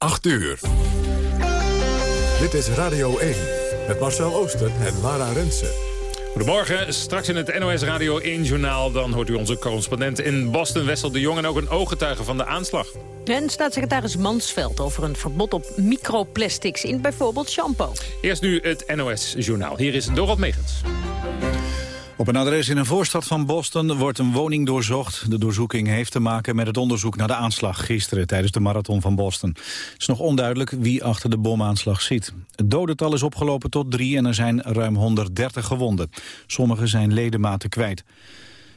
8 uur. Dit is Radio 1 met Marcel Ooster en Lara Rensen. Goedemorgen, straks in het NOS Radio 1 journaal... dan hoort u onze correspondent in Boston, Wessel de Jong... en ook een ooggetuige van de aanslag. En staatssecretaris Mansveld over een verbod op microplastics... in bijvoorbeeld shampoo. Eerst nu het NOS journaal. Hier is Dorot Megens. Op een adres in een voorstad van Boston wordt een woning doorzocht. De doorzoeking heeft te maken met het onderzoek naar de aanslag gisteren tijdens de marathon van Boston. Het is nog onduidelijk wie achter de bomaanslag zit. Het dodental is opgelopen tot drie en er zijn ruim 130 gewonden. Sommigen zijn ledematen kwijt.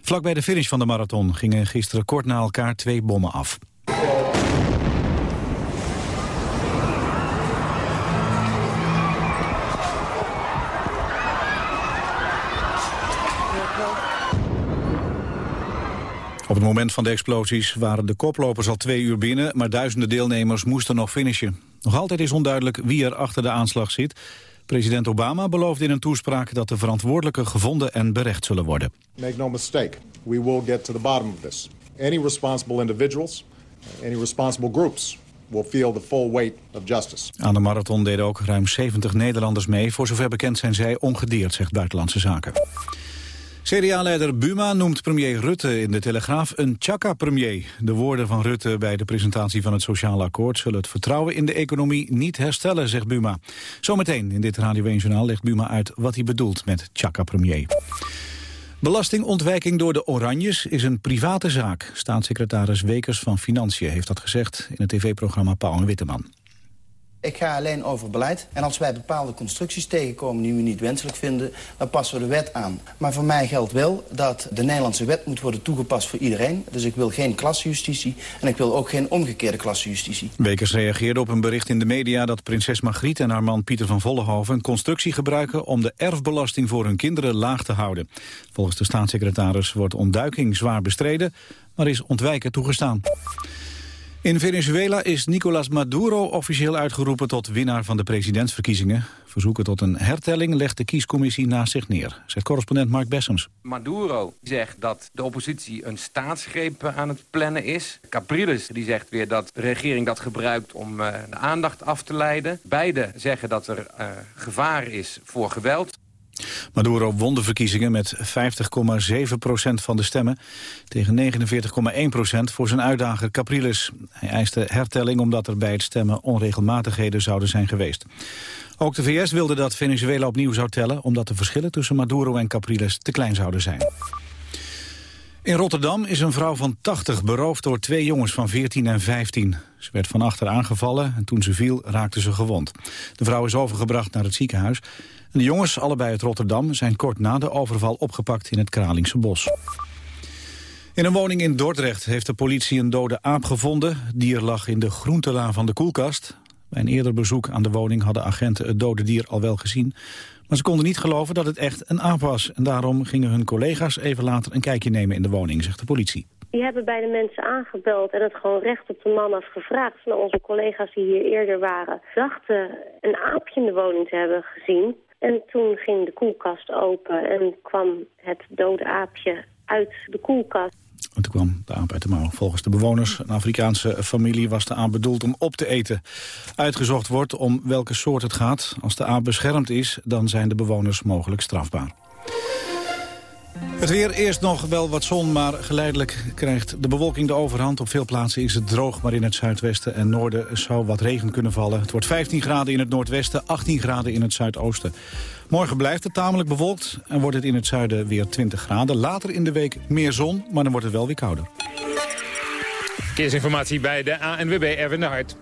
Vlak bij de finish van de marathon gingen gisteren kort na elkaar twee bommen af. Op het moment van de explosies waren de koplopers al twee uur binnen... maar duizenden deelnemers moesten nog finishen. Nog altijd is onduidelijk wie er achter de aanslag zit. President Obama beloofde in een toespraak dat de verantwoordelijken gevonden en berecht zullen worden. Make no mistake, we will get to the bottom of this. Any responsible individuals, any responsible groups will feel the full weight of justice. Aan de marathon deden ook ruim 70 Nederlanders mee. Voor zover bekend zijn zij ongedeerd, zegt Buitenlandse Zaken. CDA-leider Buma noemt premier Rutte in de Telegraaf een tjaka-premier. De woorden van Rutte bij de presentatie van het Sociaal Akkoord... zullen het vertrouwen in de economie niet herstellen, zegt Buma. Zometeen in dit Radio 1-journaal legt Buma uit wat hij bedoelt met tjaka-premier. Belastingontwijking door de Oranjes is een private zaak. Staatssecretaris Wekers van Financiën heeft dat gezegd... in het tv-programma Pauw en Witteman. Ik ga alleen over beleid. En als wij bepaalde constructies tegenkomen die we niet wenselijk vinden... dan passen we de wet aan. Maar voor mij geldt wel dat de Nederlandse wet moet worden toegepast voor iedereen. Dus ik wil geen klasjustitie en ik wil ook geen omgekeerde klasjustitie. Wekers reageerde op een bericht in de media dat prinses Margriet en haar man Pieter van Vollenhoven... een constructie gebruiken om de erfbelasting voor hun kinderen laag te houden. Volgens de staatssecretaris wordt ontduiking zwaar bestreden, maar is ontwijken toegestaan. In Venezuela is Nicolas Maduro officieel uitgeroepen tot winnaar van de presidentsverkiezingen. Verzoeken tot een hertelling legt de kiescommissie naast zich neer, zegt correspondent Mark Bessems. Maduro zegt dat de oppositie een staatsgreep aan het plannen is. Capriles die zegt weer dat de regering dat gebruikt om uh, de aandacht af te leiden. Beide zeggen dat er uh, gevaar is voor geweld. Maduro won de verkiezingen met 50,7% van de stemmen... tegen 49,1% voor zijn uitdager Capriles. Hij eiste hertelling omdat er bij het stemmen onregelmatigheden zouden zijn geweest. Ook de VS wilde dat Venezuela opnieuw zou tellen... omdat de verschillen tussen Maduro en Capriles te klein zouden zijn. In Rotterdam is een vrouw van 80 beroofd door twee jongens van 14 en 15. Ze werd van achter aangevallen en toen ze viel raakte ze gewond. De vrouw is overgebracht naar het ziekenhuis. De jongens, allebei uit Rotterdam, zijn kort na de overval opgepakt in het Kralingse bos. In een woning in Dordrecht heeft de politie een dode aap gevonden. Dier lag in de groentelaan van de koelkast. Bij een eerder bezoek aan de woning hadden agenten het dode dier al wel gezien. Maar ze konden niet geloven dat het echt een aap was. En daarom gingen hun collega's even later een kijkje nemen in de woning, zegt de politie. Die hebben bij de mensen aangebeld en het gewoon recht op de man afgevraagd. Van onze collega's die hier eerder waren, dachten een aapje in de woning te hebben gezien. En toen ging de koelkast open en kwam het dode aapje uit de koelkast. En toen kwam de aap uit de mouw. Volgens de bewoners, een Afrikaanse familie, was de aap bedoeld om op te eten. Uitgezocht wordt om welke soort het gaat. Als de aap beschermd is, dan zijn de bewoners mogelijk strafbaar. Het weer eerst nog wel wat zon, maar geleidelijk krijgt de bewolking de overhand. Op veel plaatsen is het droog, maar in het zuidwesten en noorden zou wat regen kunnen vallen. Het wordt 15 graden in het noordwesten, 18 graden in het zuidoosten. Morgen blijft het tamelijk bewolkt en wordt het in het zuiden weer 20 graden. Later in de week meer zon, maar dan wordt het wel weer kouder. Verkeersinformatie bij de ANWB Erwin de Hart.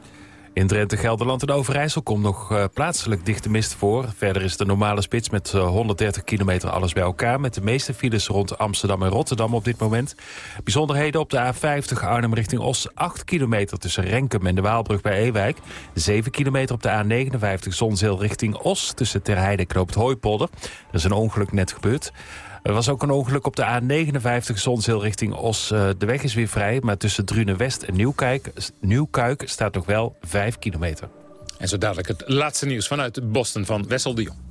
In Drenthe, Gelderland en Overijssel komt nog uh, plaatselijk dichte mist voor. Verder is de normale spits met uh, 130 kilometer alles bij elkaar... met de meeste files rond Amsterdam en Rotterdam op dit moment. Bijzonderheden op de A50 Arnhem richting Os. 8 kilometer tussen Renkum en de Waalbrug bij Ewijk. 7 kilometer op de A59 Zonzeel richting Os... tussen Terheide en Knoop het Hooipolder. Er is een ongeluk net gebeurd. Er was ook een ongeluk op de A59 Zonzeel richting Os. Uh, de weg is weer vrij, maar tussen Drunen West en Nieuwkuik, Nieuwkuik staat nog wel 5 kilometer. En zo dadelijk het laatste nieuws vanuit Boston van Wessel de.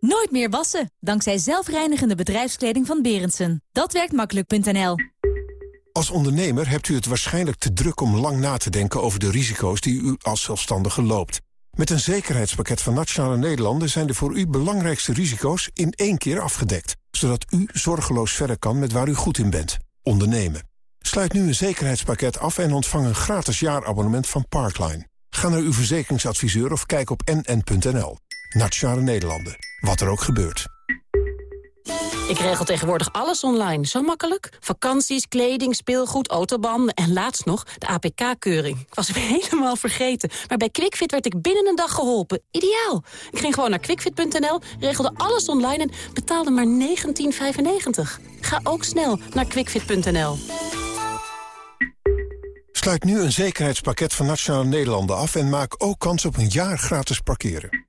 Nooit meer wassen, dankzij zelfreinigende bedrijfskleding van Berendsen. Dat werkt makkelijk.nl. Als ondernemer hebt u het waarschijnlijk te druk om lang na te denken over de risico's die u als zelfstandige loopt. Met een zekerheidspakket van Nationale Nederlanden zijn de voor u belangrijkste risico's in één keer afgedekt. Zodat u zorgeloos verder kan met waar u goed in bent. Ondernemen. Sluit nu een zekerheidspakket af en ontvang een gratis jaarabonnement van Parkline. Ga naar uw verzekeringsadviseur of kijk op nn.nl. Nationale Nederlanden. Wat er ook gebeurt. Ik regel tegenwoordig alles online. Zo makkelijk. Vakanties, kleding, speelgoed, autobanden en laatst nog de APK-keuring. Ik was hem helemaal vergeten. Maar bij QuickFit werd ik binnen een dag geholpen. Ideaal. Ik ging gewoon naar quickfit.nl, regelde alles online en betaalde maar 19,95. Ga ook snel naar quickfit.nl. Sluit nu een zekerheidspakket van Nationale Nederlanden af... en maak ook kans op een jaar gratis parkeren.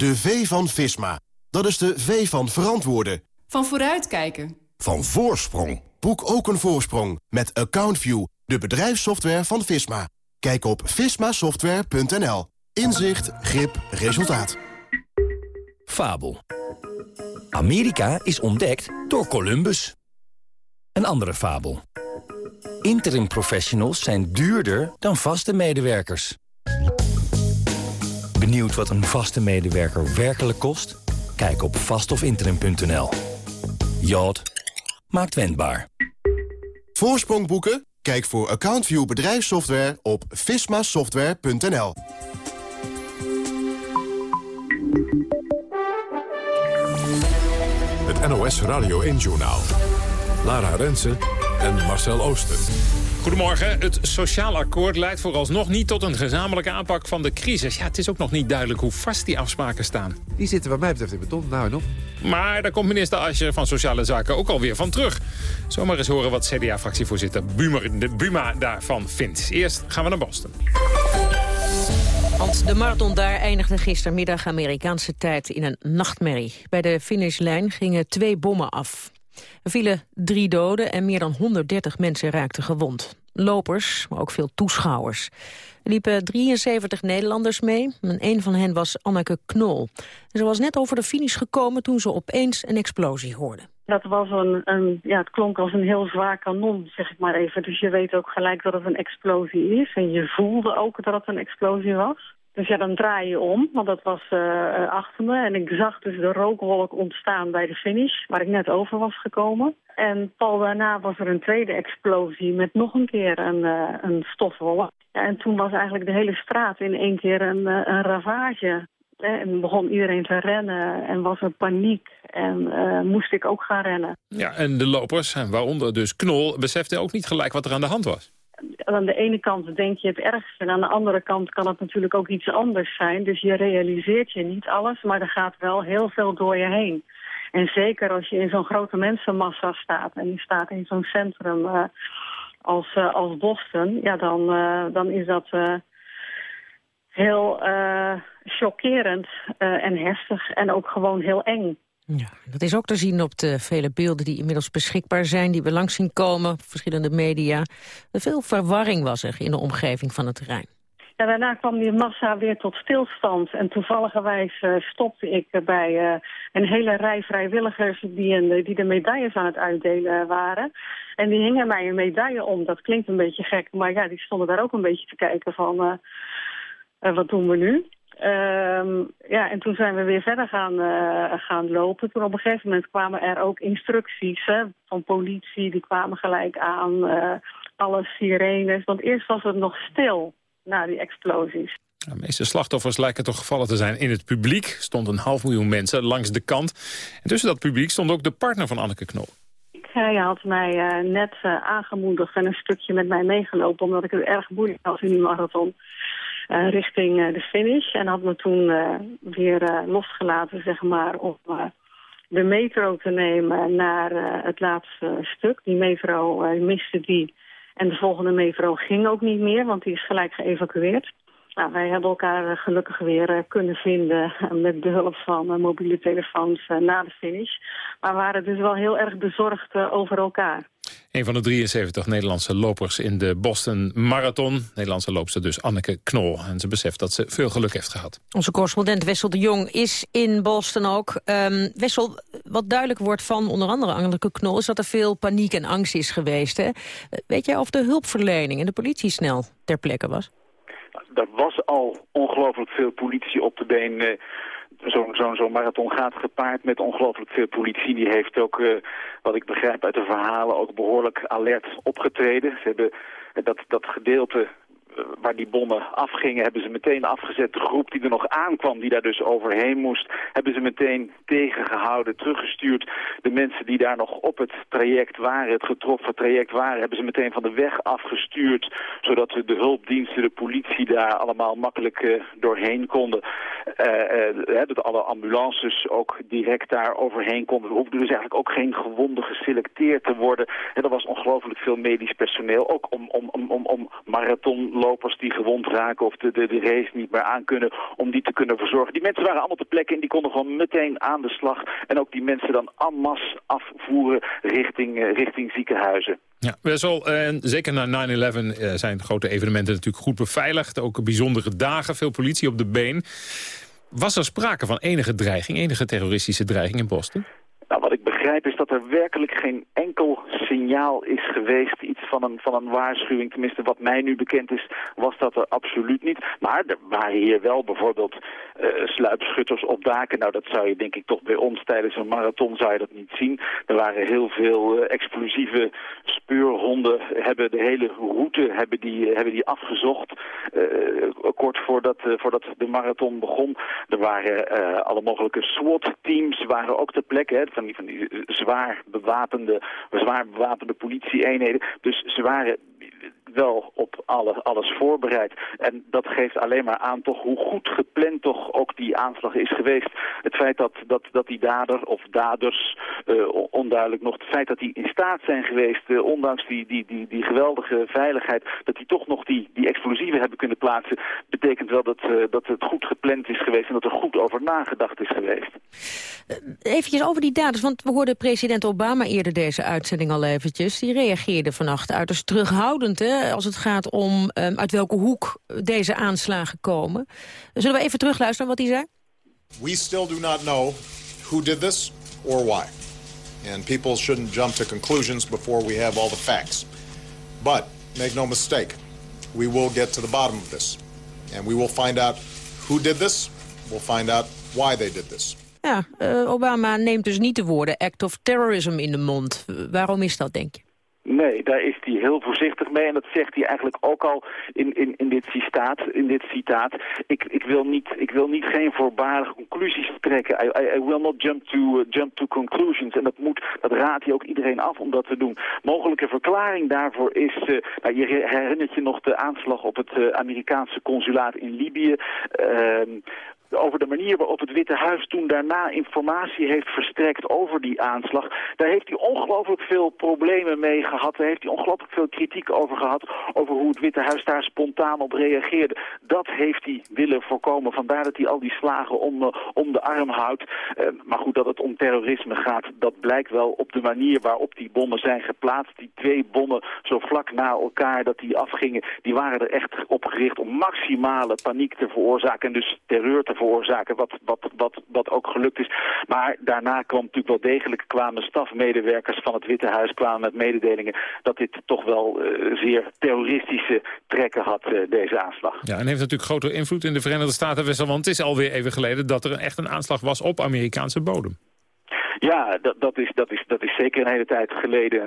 De V van Visma. Dat is de V van verantwoorden. Van vooruitkijken. Van voorsprong. Boek ook een voorsprong met AccountView, de bedrijfssoftware van Visma. Kijk op vismasoftware.nl. Inzicht, grip, resultaat. Fabel. Amerika is ontdekt door Columbus. Een andere fabel. Interim professionals zijn duurder dan vaste medewerkers. Benieuwd wat een vaste medewerker werkelijk kost? Kijk op vastofinterim.nl. Jod maakt wendbaar. Voorsprong boeken? Kijk voor AccountView bedrijfssoftware op vismasoftware.nl. Het NOS Radio 1-journaal. Lara Rensen en Marcel Ooster. Goedemorgen. Het sociaal akkoord leidt vooralsnog niet tot een gezamenlijke aanpak van de crisis. Ja, het is ook nog niet duidelijk hoe vast die afspraken staan. Die zitten wat mij betreft in beton, nou en op. Maar daar komt minister Ascher van Sociale Zaken ook alweer van terug. Zomaar eens horen wat CDA-fractievoorzitter Buma daarvan vindt. Eerst gaan we naar Boston. Want de marathon daar eindigde gistermiddag Amerikaanse tijd in een nachtmerrie. Bij de finishlijn gingen twee bommen af. Er vielen drie doden en meer dan 130 mensen raakten gewond. Lopers, maar ook veel toeschouwers. Er liepen 73 Nederlanders mee en een van hen was Anneke Knol. Ze was net over de finish gekomen toen ze opeens een explosie hoorde. Dat was een, een, ja, het klonk als een heel zwaar kanon, zeg ik maar even. Dus je weet ook gelijk dat het een explosie is. En je voelde ook dat het een explosie was. Dus ja, dan draai je om, want dat was uh, achter me. En ik zag dus de rookwolk ontstaan bij de finish, waar ik net over was gekomen. En pal daarna was er een tweede explosie met nog een keer een, uh, een stofwolk. En toen was eigenlijk de hele straat in één keer een, een ravage. En begon iedereen te rennen en was er paniek. En moest ik ook gaan rennen. Ja, en de lopers, waaronder dus Knol, beseften ook niet gelijk wat er aan de hand was aan de ene kant denk je het ergste... en aan de andere kant kan het natuurlijk ook iets anders zijn. Dus je realiseert je niet alles, maar er gaat wel heel veel door je heen. En zeker als je in zo'n grote mensenmassa staat... en je staat in zo'n centrum uh, als, uh, als Boston... ja, dan, uh, dan is dat heel chockerend en heftig en ook gewoon heel eng. Ja, dat is ook te zien op de vele beelden die inmiddels beschikbaar zijn... die we langs zien komen, verschillende media. Veel verwarring was er in de omgeving van het terrein. Ja, daarna kwam die massa weer tot stilstand. En toevalligerwijs uh, stopte ik bij uh, een hele rij vrijwilligers... Die, die de medailles aan het uitdelen waren. En die hingen mij een medaille om. Dat klinkt een beetje gek, maar ja, die stonden daar ook een beetje te kijken van... Uh, wat doen we nu? Um, ja, en toen zijn we weer verder gaan, uh, gaan lopen. Toen op een gegeven moment kwamen er ook instructies hè, van politie. Die kwamen gelijk aan, uh, alle sirenes. Want eerst was het nog stil na die explosies. De meeste slachtoffers lijken toch gevallen te zijn in het publiek. Er stond een half miljoen mensen langs de kant. En tussen dat publiek stond ook de partner van Anneke Knol. Hij had mij uh, net aangemoedigd en een stukje met mij meegelopen... omdat ik het erg moeilijk had in die marathon. Richting de finish. En had me toen weer losgelaten, zeg maar, om de metro te nemen naar het laatste stuk. Die metro miste die. En de volgende metro ging ook niet meer, want die is gelijk geëvacueerd. Nou, wij hebben elkaar gelukkig weer kunnen vinden met behulp van mobiele telefoons na de finish. Maar waren dus wel heel erg bezorgd over elkaar. Een van de 73 Nederlandse lopers in de Boston Marathon. Nederlandse loopster dus Anneke Knol. En ze beseft dat ze veel geluk heeft gehad. Onze correspondent Wessel de Jong is in Boston ook. Um, Wessel, wat duidelijk wordt van onder andere Anneke Knol... is dat er veel paniek en angst is geweest. Hè? Weet jij of de hulpverlening en de politie snel ter plekke was? Er was al ongelooflijk veel politie op de been... Eh, zo'n zo, marathon gaat gepaard met ongelooflijk veel politie. Die heeft ook, uh, wat ik begrijp uit de verhalen, ook behoorlijk alert opgetreden. Ze hebben dat, dat gedeelte eh, waar die bommen afgingen, hebben ze meteen afgezet. De groep die er nog aankwam, die daar dus overheen moest, hebben ze meteen tegengehouden, teruggestuurd. De mensen die daar nog op het traject waren, het getroffen traject waren, hebben ze meteen van de weg afgestuurd, zodat de hulpdiensten, de politie daar allemaal makkelijk uh, doorheen konden. Uh, dat alle ambulances ook direct daar overheen konden. Er hoefde dus eigenlijk ook geen gewonden geselecteerd te worden. En er was ongelooflijk veel medisch personeel, ook om, om, om, om marathon lopers die gewond raken of de, de, de race niet meer aankunnen, om die te kunnen verzorgen. Die mensen waren allemaal te plekken en die konden gewoon meteen aan de slag. En ook die mensen dan en masse afvoeren richting, uh, richting ziekenhuizen. Ja, Wessel, en zeker na 9-11 uh, zijn grote evenementen natuurlijk goed beveiligd. Ook bijzondere dagen, veel politie op de been. Was er sprake van enige dreiging, enige terroristische dreiging in Boston? Nou, wat ik begrijp is dat er werkelijk geen enkel signaal is geweest. Iets van een, van een waarschuwing. Tenminste, wat mij nu bekend is, was dat er absoluut niet. Maar er waren hier wel bijvoorbeeld uh, sluipschutters op daken. Nou, dat zou je denk ik toch bij ons tijdens een marathon zou je dat niet zien. Er waren heel veel uh, explosieve speurhonden. Hebben de hele route hebben die, uh, hebben die afgezocht. kort voordat, voordat de marathon begon. Er waren alle mogelijke SWAT-teams waren ook ter plekke. Van die, van die zwaar bewapende, zwaar bewapende politie-eenheden. Dus ze waren wel op alle, alles voorbereid. En dat geeft alleen maar aan toch hoe goed gepland toch ook die aanslag is geweest. Het feit dat, dat, dat die dader of daders, uh, onduidelijk nog, het feit dat die in staat zijn geweest, uh, ondanks die, die, die, die geweldige veiligheid, dat die toch nog die, die explosieven hebben kunnen plaatsen, betekent wel dat, uh, dat het goed gepland is geweest en dat er goed over nagedacht is geweest. Even over die daders, want we hoorden president Obama eerder deze uitzending al eventjes. Die reageerde vannacht uiterst terughoudend hè, als het gaat om um, uit welke hoek deze aanslagen komen. Zullen we even terugluisteren wat hij zei? We still do not know who did this or why. And people shouldn't jump to conclusions before we have all the facts. But make no mistake, we will get to the bottom of this. And we will find out who did this. We'll find out why they did this. Ja, uh, Obama neemt dus niet de woorden act of terrorism in de mond. Waarom is dat, denk je? Nee, daar is hij heel voorzichtig mee. En dat zegt hij eigenlijk ook al in, in, in, dit, citaat, in dit citaat. Ik, ik, wil niet, ik wil niet geen voorbarige conclusies trekken. I, I, will not jump to, uh, jump to conclusions. En dat, moet, dat raadt hij ook iedereen af om dat te doen. Mogelijke verklaring daarvoor is... Uh, nou, je herinnert je nog de aanslag op het uh, Amerikaanse consulaat in Libië... Over de manier waarop het Witte Huis toen daarna informatie heeft verstrekt over die aanslag. Daar heeft hij ongelooflijk veel problemen mee gehad. Daar heeft hij ongelooflijk veel kritiek over gehad. Over hoe het Witte Huis daar spontaan op reageerde. Dat heeft hij willen voorkomen. Vandaar dat hij al die slagen om, uh, om de arm houdt. Uh, maar goed, dat het om terrorisme gaat, dat blijkt wel op de manier waarop die bommen zijn geplaatst. Die twee bommen zo vlak na elkaar dat die afgingen, die waren er echt op gericht om maximale paniek te veroorzaken. En dus terreur te veroorzaken, wat, wat, wat, wat ook gelukt is. Maar daarna kwam natuurlijk wel degelijk, kwamen stafmedewerkers van het Witte Huis kwamen met mededelingen dat dit toch wel uh, zeer terroristische trekken had, uh, deze aanslag. Ja, en heeft natuurlijk grote invloed in de Verenigde Staten, want het is alweer even geleden dat er echt een aanslag was op Amerikaanse bodem. Ja, dat, dat, is, dat, is, dat is zeker een hele tijd geleden. 9-11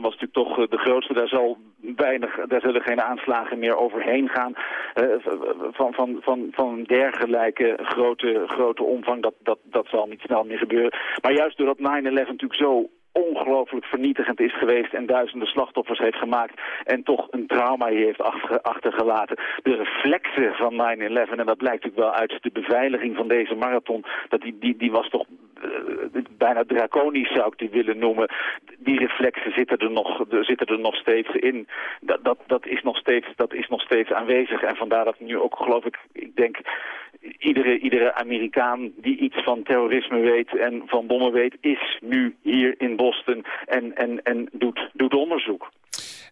was natuurlijk toch de grootste. Daar, zal weinig, daar zullen geen aanslagen meer overheen gaan. Uh, van, van, van, van dergelijke grote, grote omvang, dat, dat, dat zal niet snel meer gebeuren. Maar juist doordat 9-11 natuurlijk zo ongelooflijk vernietigend is geweest en duizenden slachtoffers heeft gemaakt en toch een trauma heeft achtergelaten. De reflexen van 9-11, en dat blijkt natuurlijk wel uit de beveiliging van deze marathon, dat die, die, die was toch bijna draconisch zou ik die willen noemen. Die reflexen zitten er nog, zitten er nog steeds in. Dat, dat, dat, is nog steeds, dat is nog steeds aanwezig en vandaar dat nu ook geloof ik, ik denk iedere, iedere Amerikaan die iets van terrorisme weet en van bommen weet, is nu hier in Boston en, en, en doet, doet onderzoek.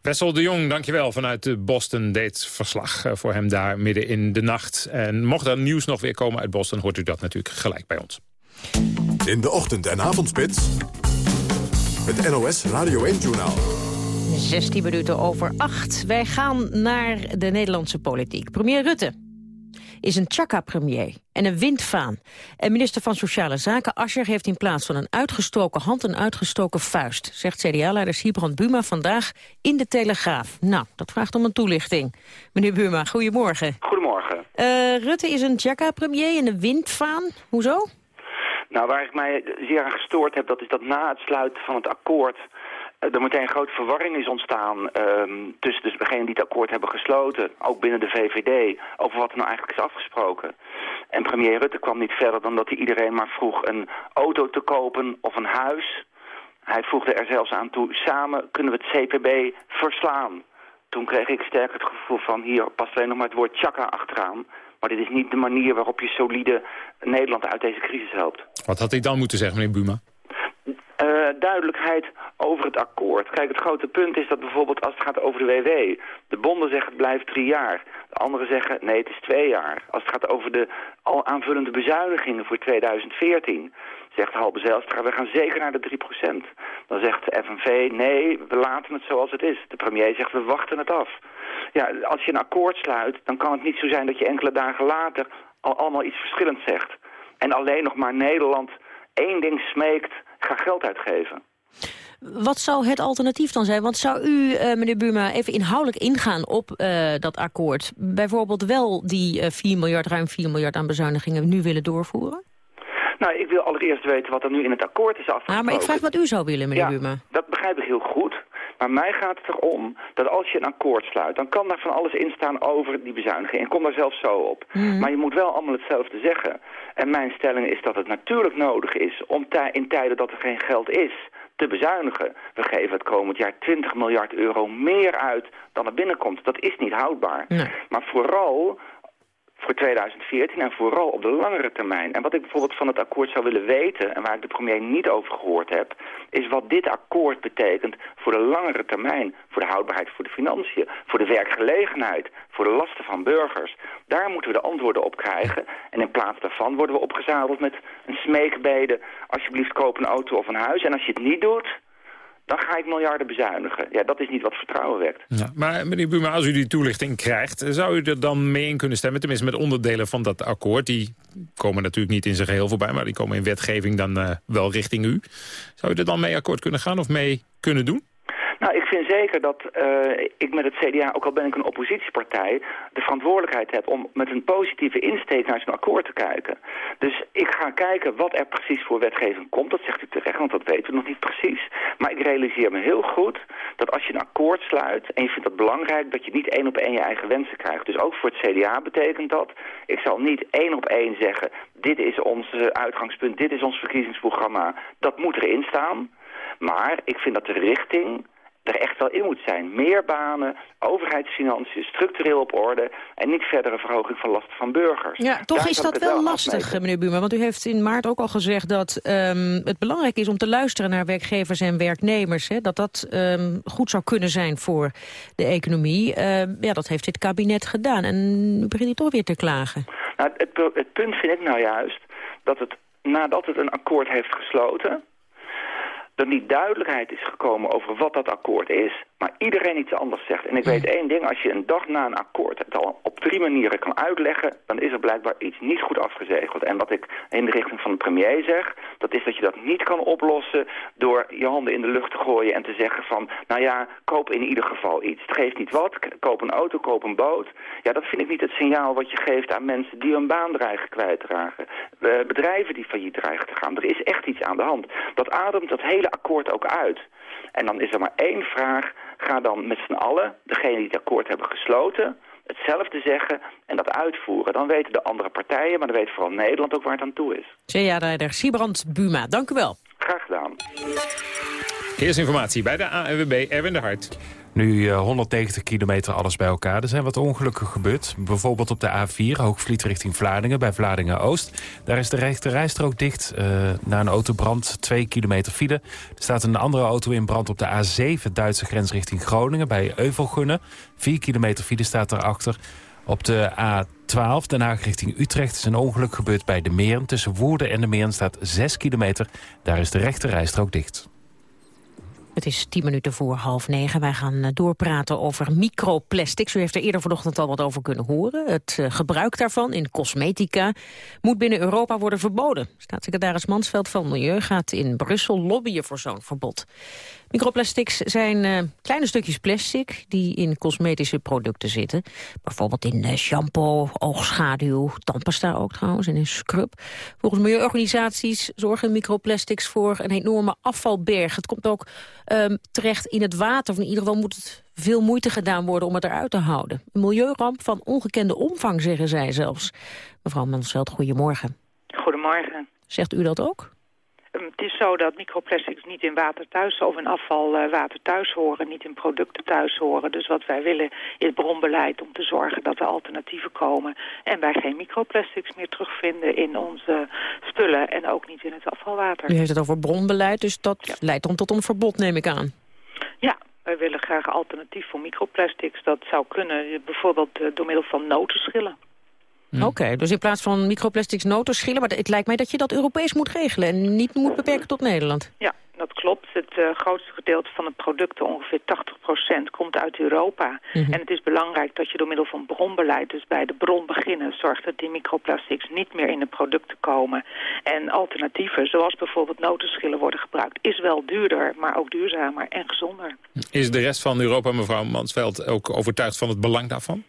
Wessel de Jong, dankjewel. Vanuit Boston deed verslag eh, voor hem daar midden in de nacht. En mocht er nieuws nog weer komen uit Boston, hoort u dat natuurlijk gelijk bij ons. In de ochtend- en avondspits, het NOS Radio 1-journaal. 16 minuten over 8. Wij gaan naar de Nederlandse politiek. Premier Rutte is een chaka-premier en een windvaan. En minister van Sociale Zaken Ascher heeft in plaats van een uitgestoken hand... een uitgestoken vuist, zegt CDA-leider Siebrand Buma vandaag in de Telegraaf. Nou, dat vraagt om een toelichting. Meneer Buma, goedemorgen. Goedemorgen. Uh, Rutte is een chaka-premier en een windvaan. Hoezo? Nou, waar ik mij zeer aan gestoord heb, dat is dat na het sluiten van het akkoord eh, er meteen grote verwarring is ontstaan um, tussen dus degenen die het akkoord hebben gesloten, ook binnen de VVD, over wat er nou eigenlijk is afgesproken. En premier Rutte kwam niet verder dan dat hij iedereen maar vroeg een auto te kopen of een huis. Hij voegde er zelfs aan toe, samen kunnen we het CPB verslaan. Toen kreeg ik sterk het gevoel van, hier past alleen nog maar het woord chaka achteraan. Maar dit is niet de manier waarop je solide Nederland uit deze crisis helpt. Wat had hij dan moeten zeggen, meneer Buma? Uh, duidelijkheid over het akkoord. Kijk, het grote punt is dat bijvoorbeeld als het gaat over de WW... de bonden zeggen het blijft drie jaar. De anderen zeggen nee, het is twee jaar. Als het gaat over de al aanvullende bezuinigingen voor 2014... zegt Halbe Zijlstra, we gaan zeker naar de 3%. Dan zegt de FNV, nee, we laten het zoals het is. De premier zegt, we wachten het af. Ja, als je een akkoord sluit, dan kan het niet zo zijn dat je enkele dagen later... al allemaal iets verschillends zegt. En alleen nog maar Nederland één ding smeekt, ga geld uitgeven. Wat zou het alternatief dan zijn? Want zou u, uh, meneer Buma, even inhoudelijk ingaan op uh, dat akkoord? Bijvoorbeeld wel die uh, 4 miljard, ruim 4 miljard aan bezuinigingen nu willen doorvoeren? Nou, ik wil allereerst weten wat er nu in het akkoord is afgesproken. Ah, maar ik vraag wat u zou willen, meneer ja, Buma. dat begrijp ik heel goed. Maar mij gaat het erom dat als je een akkoord sluit... dan kan daar van alles in staan over die bezuiniging. En kom daar zelf zo op. Mhm. Maar je moet wel allemaal hetzelfde zeggen. En mijn stelling is dat het natuurlijk nodig is... om in tijden dat er geen geld is te bezuinigen. We geven het komend jaar 20 miljard euro meer uit dan er binnenkomt. Dat is niet houdbaar. Nee. Maar vooral voor 2014 en vooral op de langere termijn. En wat ik bijvoorbeeld van het akkoord zou willen weten... en waar ik de premier niet over gehoord heb... is wat dit akkoord betekent voor de langere termijn. Voor de houdbaarheid voor de financiën, voor de werkgelegenheid... voor de lasten van burgers. Daar moeten we de antwoorden op krijgen. En in plaats daarvan worden we opgezadeld met een smeekbede... alsjeblieft koop een auto of een huis. En als je het niet doet dan ga ik miljarden bezuinigen. Ja, dat is niet wat vertrouwen wekt. Ja, maar meneer Buma, als u die toelichting krijgt... zou u er dan mee in kunnen stemmen, tenminste met onderdelen van dat akkoord... die komen natuurlijk niet in zijn geheel voorbij... maar die komen in wetgeving dan uh, wel richting u. Zou u er dan mee akkoord kunnen gaan of mee kunnen doen? Nou, ik vind zeker dat uh, ik met het CDA, ook al ben ik een oppositiepartij... de verantwoordelijkheid heb om met een positieve insteek naar zo'n akkoord te kijken. Dus ik ga kijken wat er precies voor wetgeving komt. Dat zegt u terecht, want dat weten we nog niet precies. Maar ik realiseer me heel goed dat als je een akkoord sluit... en je vindt het belangrijk dat je niet één op één je eigen wensen krijgt. Dus ook voor het CDA betekent dat... ik zal niet één op één zeggen... dit is ons uitgangspunt, dit is ons verkiezingsprogramma... dat moet erin staan... Maar ik vind dat de richting er echt wel in moet zijn. Meer banen, overheidsfinanciën, structureel op orde... en niet verdere verhoging van lasten van burgers. Ja, toch Daar is dat wel wel lastig, afmeten. meneer Buma. Want u heeft in maart ook al gezegd dat ehm, het belangrijk is om te luisteren naar werkgevers en werknemers. Hè, dat dat ehm, goed zou kunnen zijn voor de economie. Ehm, ja, dat heeft dit kabinet gedaan. En nu begint u toch weer te klagen. Nou, het, het punt vind ik nou juist dat het nadat het een akkoord heeft gesloten... er niet duidelijkheid is gekomen over wat dat akkoord is. Maar iedereen iets anders zegt. En ik weet één ding, als je een dag na een akkoord het al op drie manieren kan uitleggen, dan is er blijkbaar iets niet goed afgezegeld. En wat ik in de richting van de premier zeg, dat is dat je dat niet kan oplossen door je handen in de lucht te gooien en te zeggen van, nou ja, koop in ieder geval iets. Het geeft niet wat, koop een auto, koop een boot. Ja, dat vind ik niet het signaal wat je geeft aan mensen die hun baan dreigen kwijtragen. Uh, bedrijven die failliet dreigen te gaan. Er is echt iets aan de hand. Dat ademt dat hele akkoord ook uit. En dan is er maar één vraag. Ga dan met z'n allen, degene die het akkoord hebben gesloten, hetzelfde zeggen en dat uitvoeren. Dan weten de andere partijen, maar dan weet vooral Nederland ook waar het aan toe is. CA-leider Siebrand Buma, dank u wel. Graag gedaan. Verkeersinformatie bij de ANWB Erwin de Hart. Nu 190 kilometer alles bij elkaar. Er zijn wat ongelukken gebeurd. Bijvoorbeeld op de A4, Hoogvliet richting Vlaardingen, bij Vlaardingen-Oost. Daar is de rechte rijstrook dicht uh, na een autobrand, 2 kilometer file. Er staat een andere auto in brand op de A7, Duitse grens richting Groningen, bij Euvelgunnen. 4 kilometer file staat daarachter. Op de A12, Den Haag richting Utrecht, is een ongeluk gebeurd bij de Meren. Tussen Woerden en de Meren staat 6 kilometer. Daar is de rechte rijstrook dicht. Het is tien minuten voor half negen. Wij gaan eh, doorpraten over microplastics. U heeft er eerder vanochtend al wat over kunnen horen. Het eh, gebruik daarvan in cosmetica moet binnen Europa worden verboden. Staatssecretaris Mansveld van Milieu gaat in Brussel lobbyen voor zo'n verbod. Microplastics zijn uh, kleine stukjes plastic die in cosmetische producten zitten. Bijvoorbeeld in shampoo, oogschaduw, tandpasta ook trouwens en in scrub. Volgens milieuorganisaties zorgen microplastics voor een enorme afvalberg. Het komt ook um, terecht in het water. Of in ieder geval moet het veel moeite gedaan worden om het eruit te houden. Een milieuramp van ongekende omvang, zeggen zij zelfs. Mevrouw Mansveld, goedemorgen. Goedemorgen. Zegt u dat ook? Het is zo dat microplastics niet in water thuis of in afvalwater thuis horen, niet in producten thuis horen. Dus wat wij willen is bronbeleid om te zorgen dat er alternatieven komen en wij geen microplastics meer terugvinden in onze spullen en ook niet in het afvalwater. U heeft het over bronbeleid, dus dat leidt dan tot een verbod, neem ik aan. Ja, wij willen graag alternatief voor microplastics. Dat zou kunnen bijvoorbeeld eh, door middel van notenschillen. Hm. Oké, dus in plaats van microplastics noten schillen... maar het lijkt mij dat je dat Europees moet regelen... en niet moet beperken tot Nederland. Ja, dat klopt. Het uh, grootste gedeelte van de producten, ongeveer 80%, komt uit Europa. Mhm. En het is belangrijk dat je door middel van bronbeleid, dus bij de bron beginnen, zorgt dat die microplastics niet meer in de producten komen. En alternatieven, zoals bijvoorbeeld notenschillen worden gebruikt, is wel duurder, maar ook duurzamer en gezonder. Is de rest van Europa, mevrouw Mansveld, ook overtuigd van het belang daarvan?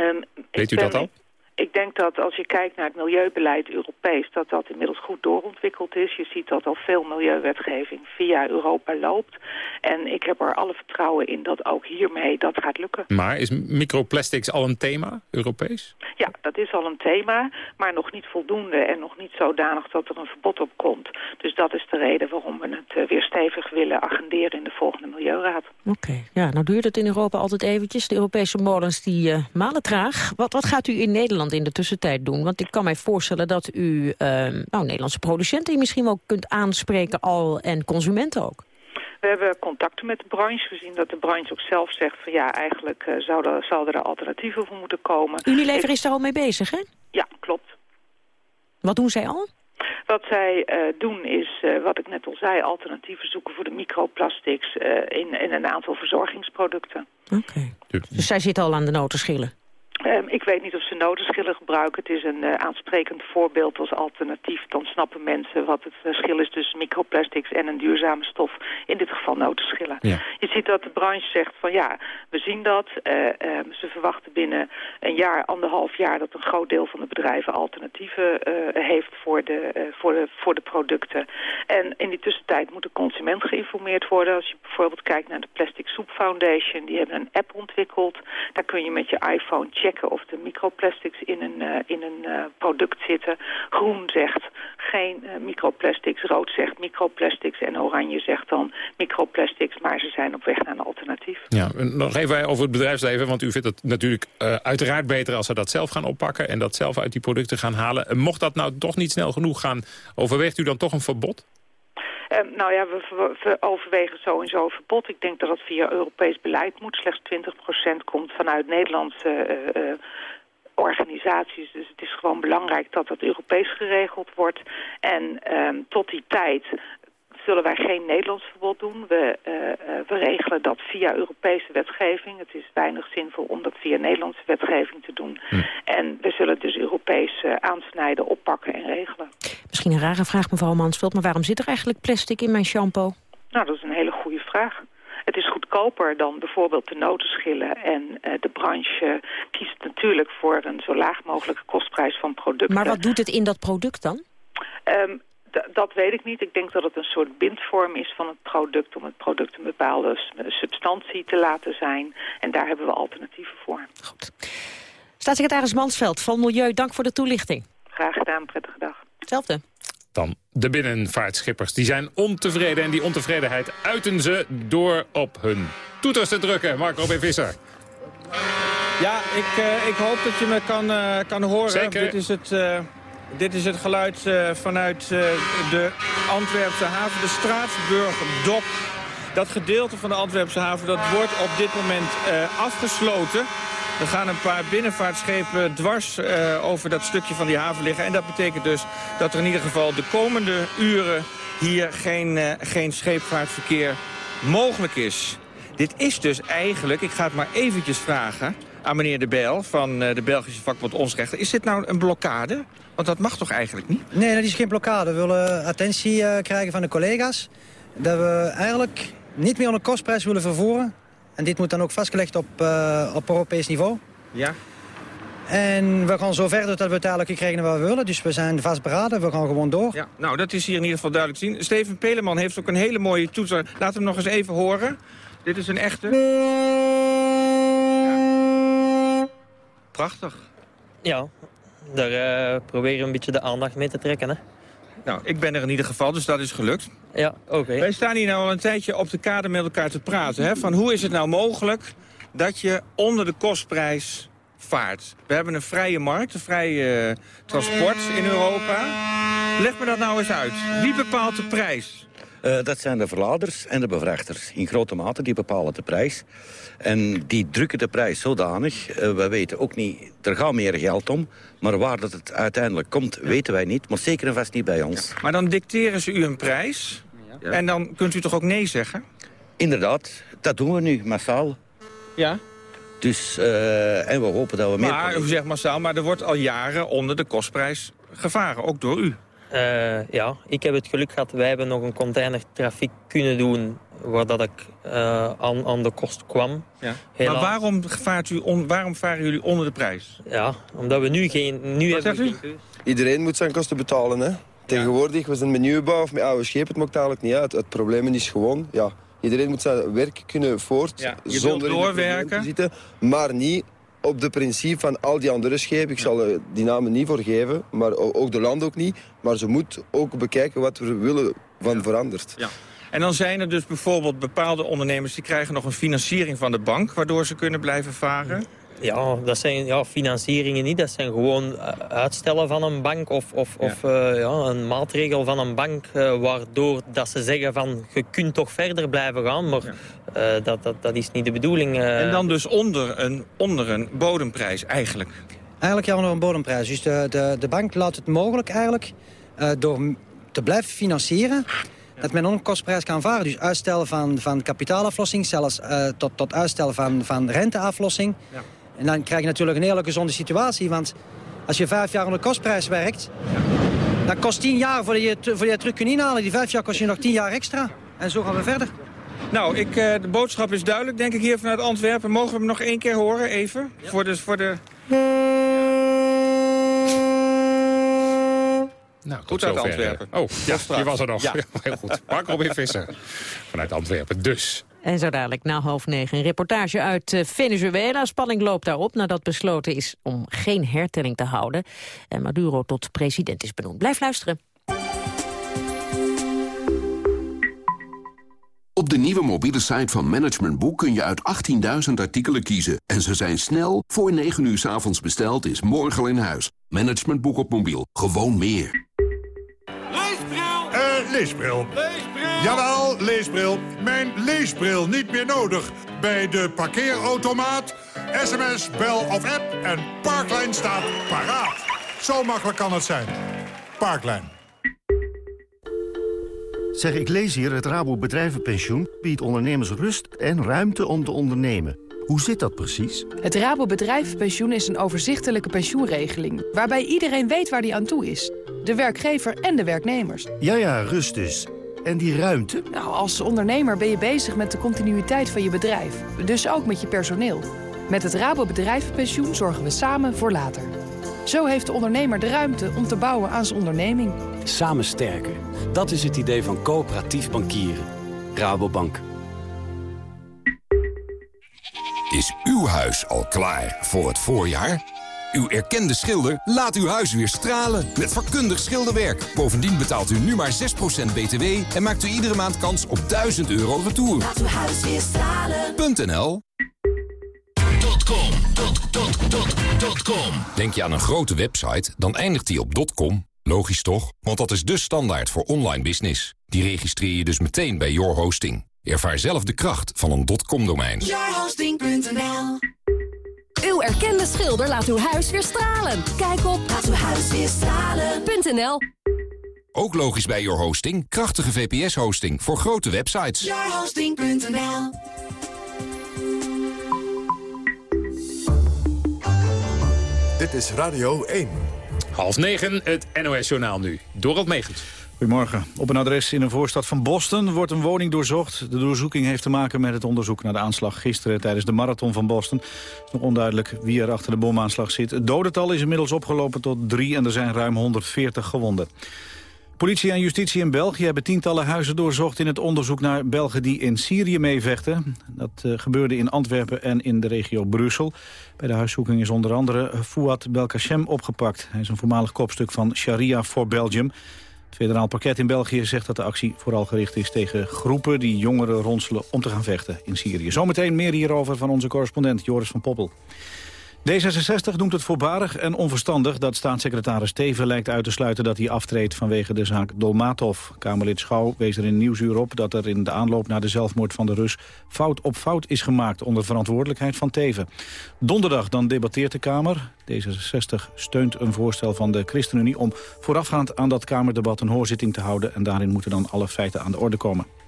Um, Weet u dat al? Ik denk dat als je kijkt naar het milieubeleid Europees... dat dat inmiddels goed doorontwikkeld is. Je ziet dat al veel milieuwetgeving via Europa loopt. En ik heb er alle vertrouwen in dat ook hiermee dat gaat lukken. Maar is microplastics al een thema, Europees? Ja, dat is al een thema, maar nog niet voldoende... en nog niet zodanig dat er een verbod op komt. Dus dat is de reden waarom we het eh, weer stevig willen agenderen... in de volgende Milieuraad. Oké, ja, nou duurt het in Europa altijd eventjes. De Europese molens die uh, malen traag. Wat, wat gaat u in Nederland in de tussentijd doen? Want ik kan mij voorstellen dat u uh, nou, Nederlandse producenten misschien wel kunt aanspreken al en consumenten ook. We hebben contacten met de branche, gezien dat de branche ook zelf zegt van ja, eigenlijk uh, zouden, zouden er alternatieven voor moeten komen. Unilever is daar al mee bezig, hè? Ja, klopt. Wat doen zij al? Wat zij uh, doen is, uh, wat ik net al zei, alternatieven zoeken voor de microplastics uh, in, in een aantal verzorgingsproducten. Oké. Okay. Dus zij zitten al aan de notenschillen? Um, ik weet niet of ze notenschillen gebruiken. Het is een uh, aansprekend voorbeeld als alternatief. Dan snappen mensen wat het verschil is tussen microplastics en een duurzame stof. In dit geval notenschillen. Ja. Je ziet dat de branche zegt van ja, we zien dat. Uh, um, ze verwachten binnen een jaar, anderhalf jaar... dat een groot deel van de bedrijven alternatieven uh, heeft voor de, voor, de, voor de producten. En in die tussentijd moet de consument geïnformeerd worden. Als je bijvoorbeeld kijkt naar de Plastic Soup Foundation... die hebben een app ontwikkeld. Daar kun je met je iPhone checken of de microplastics in een, uh, in een uh, product zitten. Groen zegt geen uh, microplastics, rood zegt microplastics en oranje zegt dan microplastics. Maar ze zijn op weg naar een alternatief. Ja, nog even over het bedrijfsleven, want u vindt het natuurlijk uiteraard beter als ze dat zelf gaan oppakken en dat zelf uit die producten gaan halen. Mocht dat nou toch niet snel genoeg gaan, overweegt u dan toch een verbod? Nou ja, we, we, overwegen sowieso een verbod. Ik denk dat het via Europees beleid moet. Slechts 20% komt vanuit Nederlandse uh, uh, organisaties. Dus het is gewoon belangrijk dat dat Europees geregeld wordt. En ehm, tot die tijd zullen wij geen Nederlands verbod doen. We, we regelen dat via Europese wetgeving. Het is weinig zinvol om dat via Nederlandse wetgeving te doen. Hm. En we zullen dus Europees aansnijden, oppakken en regelen. Misschien een rare vraag, mevrouw Mansveld, maar waarom zit er eigenlijk plastic in mijn shampoo? Nou, dat is een hele goede vraag. Het is goedkoper dan bijvoorbeeld de notenschillen. En uh, de branche kiest natuurlijk voor een zo laag mogelijke kostprijs van producten. Maar wat doet het in dat product dan? Um, dat weet ik niet. Ik denk dat het een soort bindvorm is van het product... om het product een bepaalde substantie te laten zijn. En daar hebben we alternatieven voor. Goed. Staatssecretaris Mansveld van Milieu, dank voor de toelichting. Graag gedaan, prettige dag. Hetzelfde. Dan de binnenvaartschippers. Die zijn ontevreden en die ontevredenheid uiten ze door op hun toeters te drukken. Marco Robin Visser. Ja, ik, uh, ik hoop dat je me kan, uh, kan horen. Zeker. Dit is het, uh, dit is het geluid vanuit de Antwerpse haven, de Straatsburg-dok. Dat gedeelte van de Antwerpse haven dat wordt op dit moment afgesloten. Er gaan een paar binnenvaartschepen dwars uh, over dat stukje van die haven liggen. En dat betekent dus dat er in ieder geval de komende uren hier geen, uh, geen scheepvaartverkeer mogelijk is. Dit is dus eigenlijk, ik ga het maar eventjes vragen aan meneer De Bijl van uh, de Belgische vakbond Onsrechten. Is dit nou een blokkade? Want dat mag toch eigenlijk niet? Nee, dat is geen blokkade. We willen attentie krijgen van de collega's. Dat we eigenlijk niet meer onder kostprijs willen vervoeren. En dit moet dan ook vastgelegd op, uh, op Europees niveau. Ja. En we gaan zo verder dat we uiteindelijk krijgen wat we willen. Dus we zijn vastberaden, we gaan gewoon door. Ja, nou, dat is hier in ieder geval duidelijk te zien. Steven Peleman heeft ook een hele mooie toetser. Laat hem nog eens even horen. Dit is een echte. Ja. Prachtig. Ja, daar uh, proberen we een beetje de aandacht mee te trekken, hè. Nou, ik ben er in ieder geval, dus dat is gelukt. Ja, oké. Wij staan hier nou al een tijdje op de kade met elkaar te praten. Hè? Van hoe is het nou mogelijk dat je onder de kostprijs vaart? We hebben een vrije markt, een vrije uh, transport in Europa. Leg me dat nou eens uit. Wie bepaalt de prijs? Uh, dat zijn de verladers en de bevrachters. In grote mate, die bepalen de prijs. En die drukken de prijs zodanig. Uh, we weten ook niet, er gaat meer geld om. Maar waar dat het uiteindelijk komt, weten wij niet. Maar zeker en vast niet bij ons. Ja. Maar dan dicteren ze u een prijs. Ja. En dan kunt u toch ook nee zeggen? Inderdaad, dat doen we nu massaal. Ja. Dus, uh, en we hopen dat we meer... Maar, u zegt massaal, maar er wordt al jaren onder de kostprijs gevaren. Ook door u. Uh, ja, ik heb het geluk gehad. Wij hebben nog een containertrafiek kunnen doen waar dat ik uh, aan, aan de kost kwam. Ja. Maar waarom, vaart u on, waarom varen jullie onder de prijs? Ja, omdat we nu geen... Nu Wat hebben zegt u? Iedereen moet zijn kosten betalen. Hè? Tegenwoordig, we zijn met nieuwbouw of met oude schepen, het maakt eigenlijk niet uit. Het probleem is gewoon, ja, iedereen moet zijn werk kunnen voort ja, je zonder doorwerken. te zitten. Maar niet op de principe van al die andere schepen. Ik zal er die namen niet voor geven, maar ook de land ook niet. Maar ze moet ook bekijken wat we willen van ja. verandert. Ja. En dan zijn er dus bijvoorbeeld bepaalde ondernemers... die krijgen nog een financiering van de bank... waardoor ze kunnen blijven varen? Ja, dat zijn ja, financieringen niet. Dat zijn gewoon uitstellen van een bank of, of, ja. of uh, ja, een maatregel van een bank... Uh, waardoor dat ze zeggen van je kunt toch verder blijven gaan. Maar ja. uh, dat, dat, dat is niet de bedoeling. En dan dus onder een, onder een bodemprijs eigenlijk? Eigenlijk ja, onder een bodemprijs. Dus de, de, de bank laat het mogelijk eigenlijk door te blijven financieren dat men onder kostprijs kan varen. Dus uitstel van, van kapitaalaflossing, zelfs uh, tot, tot uitstel van, van renteaflossing. Ja. En dan krijg je natuurlijk een hele gezonde situatie. Want als je vijf jaar onder kostprijs werkt... Dan kost tien jaar voordat je, voordat je terug kunt inhalen. Die vijf jaar kost je nog tien jaar extra. En zo gaan we verder. Nou, ik, uh, de boodschap is duidelijk, denk ik, hier vanuit Antwerpen. Mogen we hem nog één keer horen, even? Ja. Voor de... Voor de... Nou, goed uit Antwerpen. Oh, ja, die was er nog. Ja. Heel goed. Mark Robin Visser vanuit Antwerpen. Dus. En zo dadelijk na half negen een reportage uit uh, Venezuela. Spanning loopt daarop nadat besloten is om geen hertelling te houden. En Maduro tot president is benoemd. Blijf luisteren. Op de nieuwe mobiele site van Management Boek kun je uit 18.000 artikelen kiezen. En ze zijn snel, voor 9 uur s avonds besteld, is morgen al in huis. Management Boek op mobiel, gewoon meer. Leesbril! Uh, leesbril. Leesbril! Jawel, leesbril. Mijn leesbril niet meer nodig. Bij de parkeerautomaat, sms, bel of app en Parklijn staat paraat. Zo makkelijk kan het zijn. Parklijn. Zeg, ik lees hier, het Rabo Bedrijvenpensioen biedt ondernemers rust en ruimte om te ondernemen. Hoe zit dat precies? Het Rabo Bedrijvenpensioen is een overzichtelijke pensioenregeling... waarbij iedereen weet waar die aan toe is. De werkgever en de werknemers. Ja, ja, rust dus. En die ruimte? Nou, als ondernemer ben je bezig met de continuïteit van je bedrijf. Dus ook met je personeel. Met het Rabo Bedrijvenpensioen zorgen we samen voor later. Zo heeft de ondernemer de ruimte om te bouwen aan zijn onderneming. Samen sterker. Dat is het idee van coöperatief bankieren. Rabobank. Is uw huis al klaar voor het voorjaar? Uw erkende schilder laat uw huis weer stralen met vakkundig schilderwerk. Bovendien betaalt u nu maar 6% btw en maakt u iedere maand kans op 1000 euro retour. Laat uw huis weer stralen. .nl Denk je aan een grote website, dan eindigt die op .com. Logisch toch? Want dat is de standaard voor online business. Die registreer je dus meteen bij Your Hosting. Ervaar zelf de kracht van een .com-domein. Yourhosting.nl Uw erkende schilder laat uw huis weer stralen. Kijk op laatuwhuisweerstralen.nl Ook logisch bij Your Hosting. Krachtige VPS-hosting voor grote websites. Yourhosting.nl Dit is Radio 1. Half negen, het NOS-journaal nu. Dorald Megens. Goedemorgen. Op een adres in een voorstad van Boston wordt een woning doorzocht. De doorzoeking heeft te maken met het onderzoek naar de aanslag gisteren tijdens de marathon van Boston. Het is nog onduidelijk wie er achter de bomaanslag zit. Het dodental is inmiddels opgelopen tot drie en er zijn ruim 140 gewonden. Politie en justitie in België hebben tientallen huizen doorzocht... in het onderzoek naar Belgen die in Syrië meevechten. Dat uh, gebeurde in Antwerpen en in de regio Brussel. Bij de huiszoeking is onder andere Fouad Belkacem opgepakt. Hij is een voormalig kopstuk van Sharia for Belgium. Het federaal parket in België zegt dat de actie vooral gericht is... tegen groepen die jongeren ronselen om te gaan vechten in Syrië. Zometeen meer hierover van onze correspondent Joris van Poppel. D66 noemt het voorbarig en onverstandig dat staatssecretaris Teven lijkt uit te sluiten dat hij aftreedt vanwege de zaak Dolmatov. Kamerlid Schouw wees er in Nieuwsuur op dat er in de aanloop naar de zelfmoord van de Rus fout op fout is gemaakt onder verantwoordelijkheid van Teven. Donderdag dan debatteert de Kamer. D66 steunt een voorstel van de ChristenUnie om voorafgaand aan dat Kamerdebat een hoorzitting te houden en daarin moeten dan alle feiten aan de orde komen.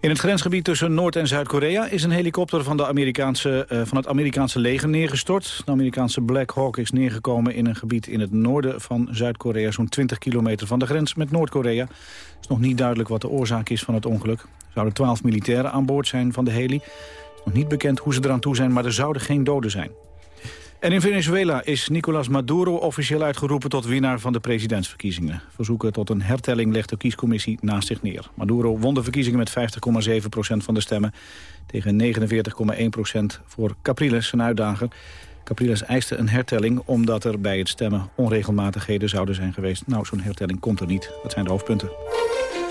In het grensgebied tussen Noord- en Zuid-Korea is een helikopter van, de Amerikaanse, uh, van het Amerikaanse leger neergestort. De Amerikaanse Black Hawk is neergekomen in een gebied in het noorden van Zuid-Korea, zo'n 20 kilometer van de grens met Noord-Korea. Het is nog niet duidelijk wat de oorzaak is van het ongeluk. Er zouden 12 militairen aan boord zijn van de heli. Het is nog niet bekend hoe ze eraan toe zijn, maar er zouden geen doden zijn. En in Venezuela is Nicolas Maduro officieel uitgeroepen tot winnaar van de presidentsverkiezingen. Verzoeken tot een hertelling legt de kiescommissie naast zich neer. Maduro won de verkiezingen met 50,7% van de stemmen tegen 49,1% voor Capriles, zijn uitdager. Capriles eiste een hertelling omdat er bij het stemmen onregelmatigheden zouden zijn geweest. Nou, zo'n hertelling komt er niet. Dat zijn de hoofdpunten.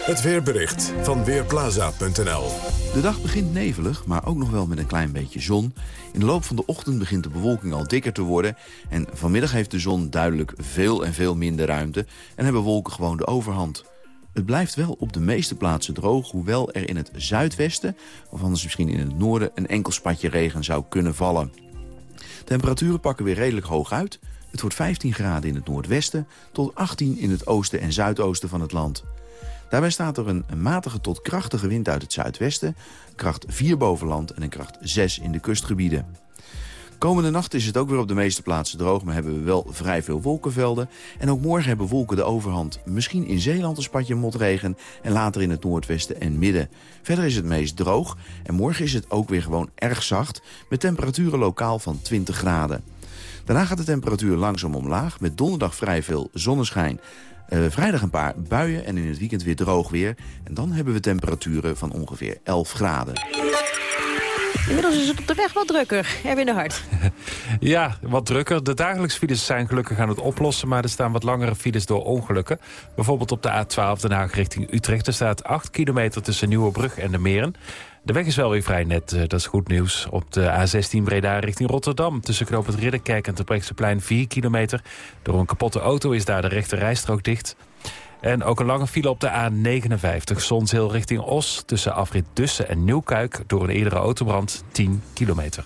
Het weerbericht van Weerplaza.nl De dag begint nevelig, maar ook nog wel met een klein beetje zon. In de loop van de ochtend begint de bewolking al dikker te worden... en vanmiddag heeft de zon duidelijk veel en veel minder ruimte... en hebben wolken gewoon de overhand. Het blijft wel op de meeste plaatsen droog... hoewel er in het zuidwesten, of anders misschien in het noorden... een enkel spatje regen zou kunnen vallen. Temperaturen pakken weer redelijk hoog uit. Het wordt 15 graden in het noordwesten... tot 18 in het oosten en zuidoosten van het land. Daarbij staat er een, matige tot krachtige wind uit het zuidwesten... kracht 4 boven land en een kracht 6 in de kustgebieden. Komende nacht is het ook weer op de meeste plaatsen droog... maar hebben we wel vrij veel wolkenvelden. En ook morgen hebben wolken de overhand. Misschien in Zeeland een spatje motregen... en later in het noordwesten en midden. Verder is het meest droog en morgen is het ook weer gewoon erg zacht... met temperaturen lokaal van 20 graden. Daarna gaat de temperatuur langzaam omlaag... met donderdag vrij veel zonneschijn... Uh, vrijdag een paar buien en in het weekend weer droog weer. En dan hebben we temperaturen van ongeveer 11 graden. Inmiddels is het op de weg wat drukker. Erwin de Hart. Ja, wat drukker. De dagelijkse files zijn gelukkig aan het oplossen... maar er staan wat langere files door ongelukken. Bijvoorbeeld op de A12 Den Haag richting Utrecht. Er staat 8 kilometer tussen Nieuwebrug en de Meren. De weg is wel weer vrij net, dat is goed nieuws. Op de A16 Breda richting Rotterdam. Tussen knoop het Ridderkerk en Terbrechtseplein 4 kilometer. Door een kapotte auto is daar de rechte rijstrook dicht. En ook een lange file op de A59 Zonsheel richting Os... tussen afrit Dussen en Nieuwkuik door een eerdere autobrand 10 kilometer.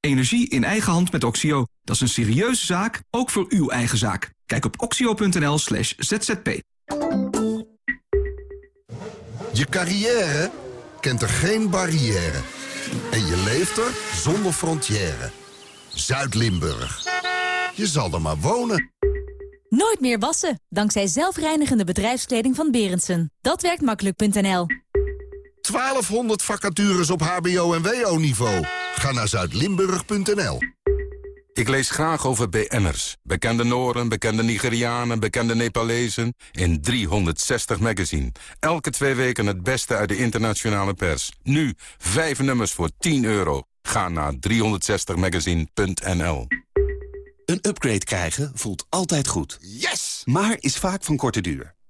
energie in eigen hand met Oxio. Dat is een serieuze zaak, ook voor uw eigen zaak. Kijk op oxio.nl slash zzp. Je carrière kent er geen barrière. En je leeft er zonder frontière. Zuid-Limburg. Je zal er maar wonen. Nooit meer wassen, dankzij zelfreinigende bedrijfskleding van Berendsen. Dat werkt makkelijk.nl. 1200 vacatures op hbo- en wo-niveau. Ga naar zuidlimburg.nl. Ik lees graag over BN'ers. Bekende Noren, bekende Nigerianen, bekende Nepalezen. In 360 magazine. Elke twee weken het beste uit de internationale pers. Nu, vijf nummers voor 10 euro. Ga naar 360magazine.nl Een upgrade krijgen voelt altijd goed. Yes! Maar is vaak van korte duur.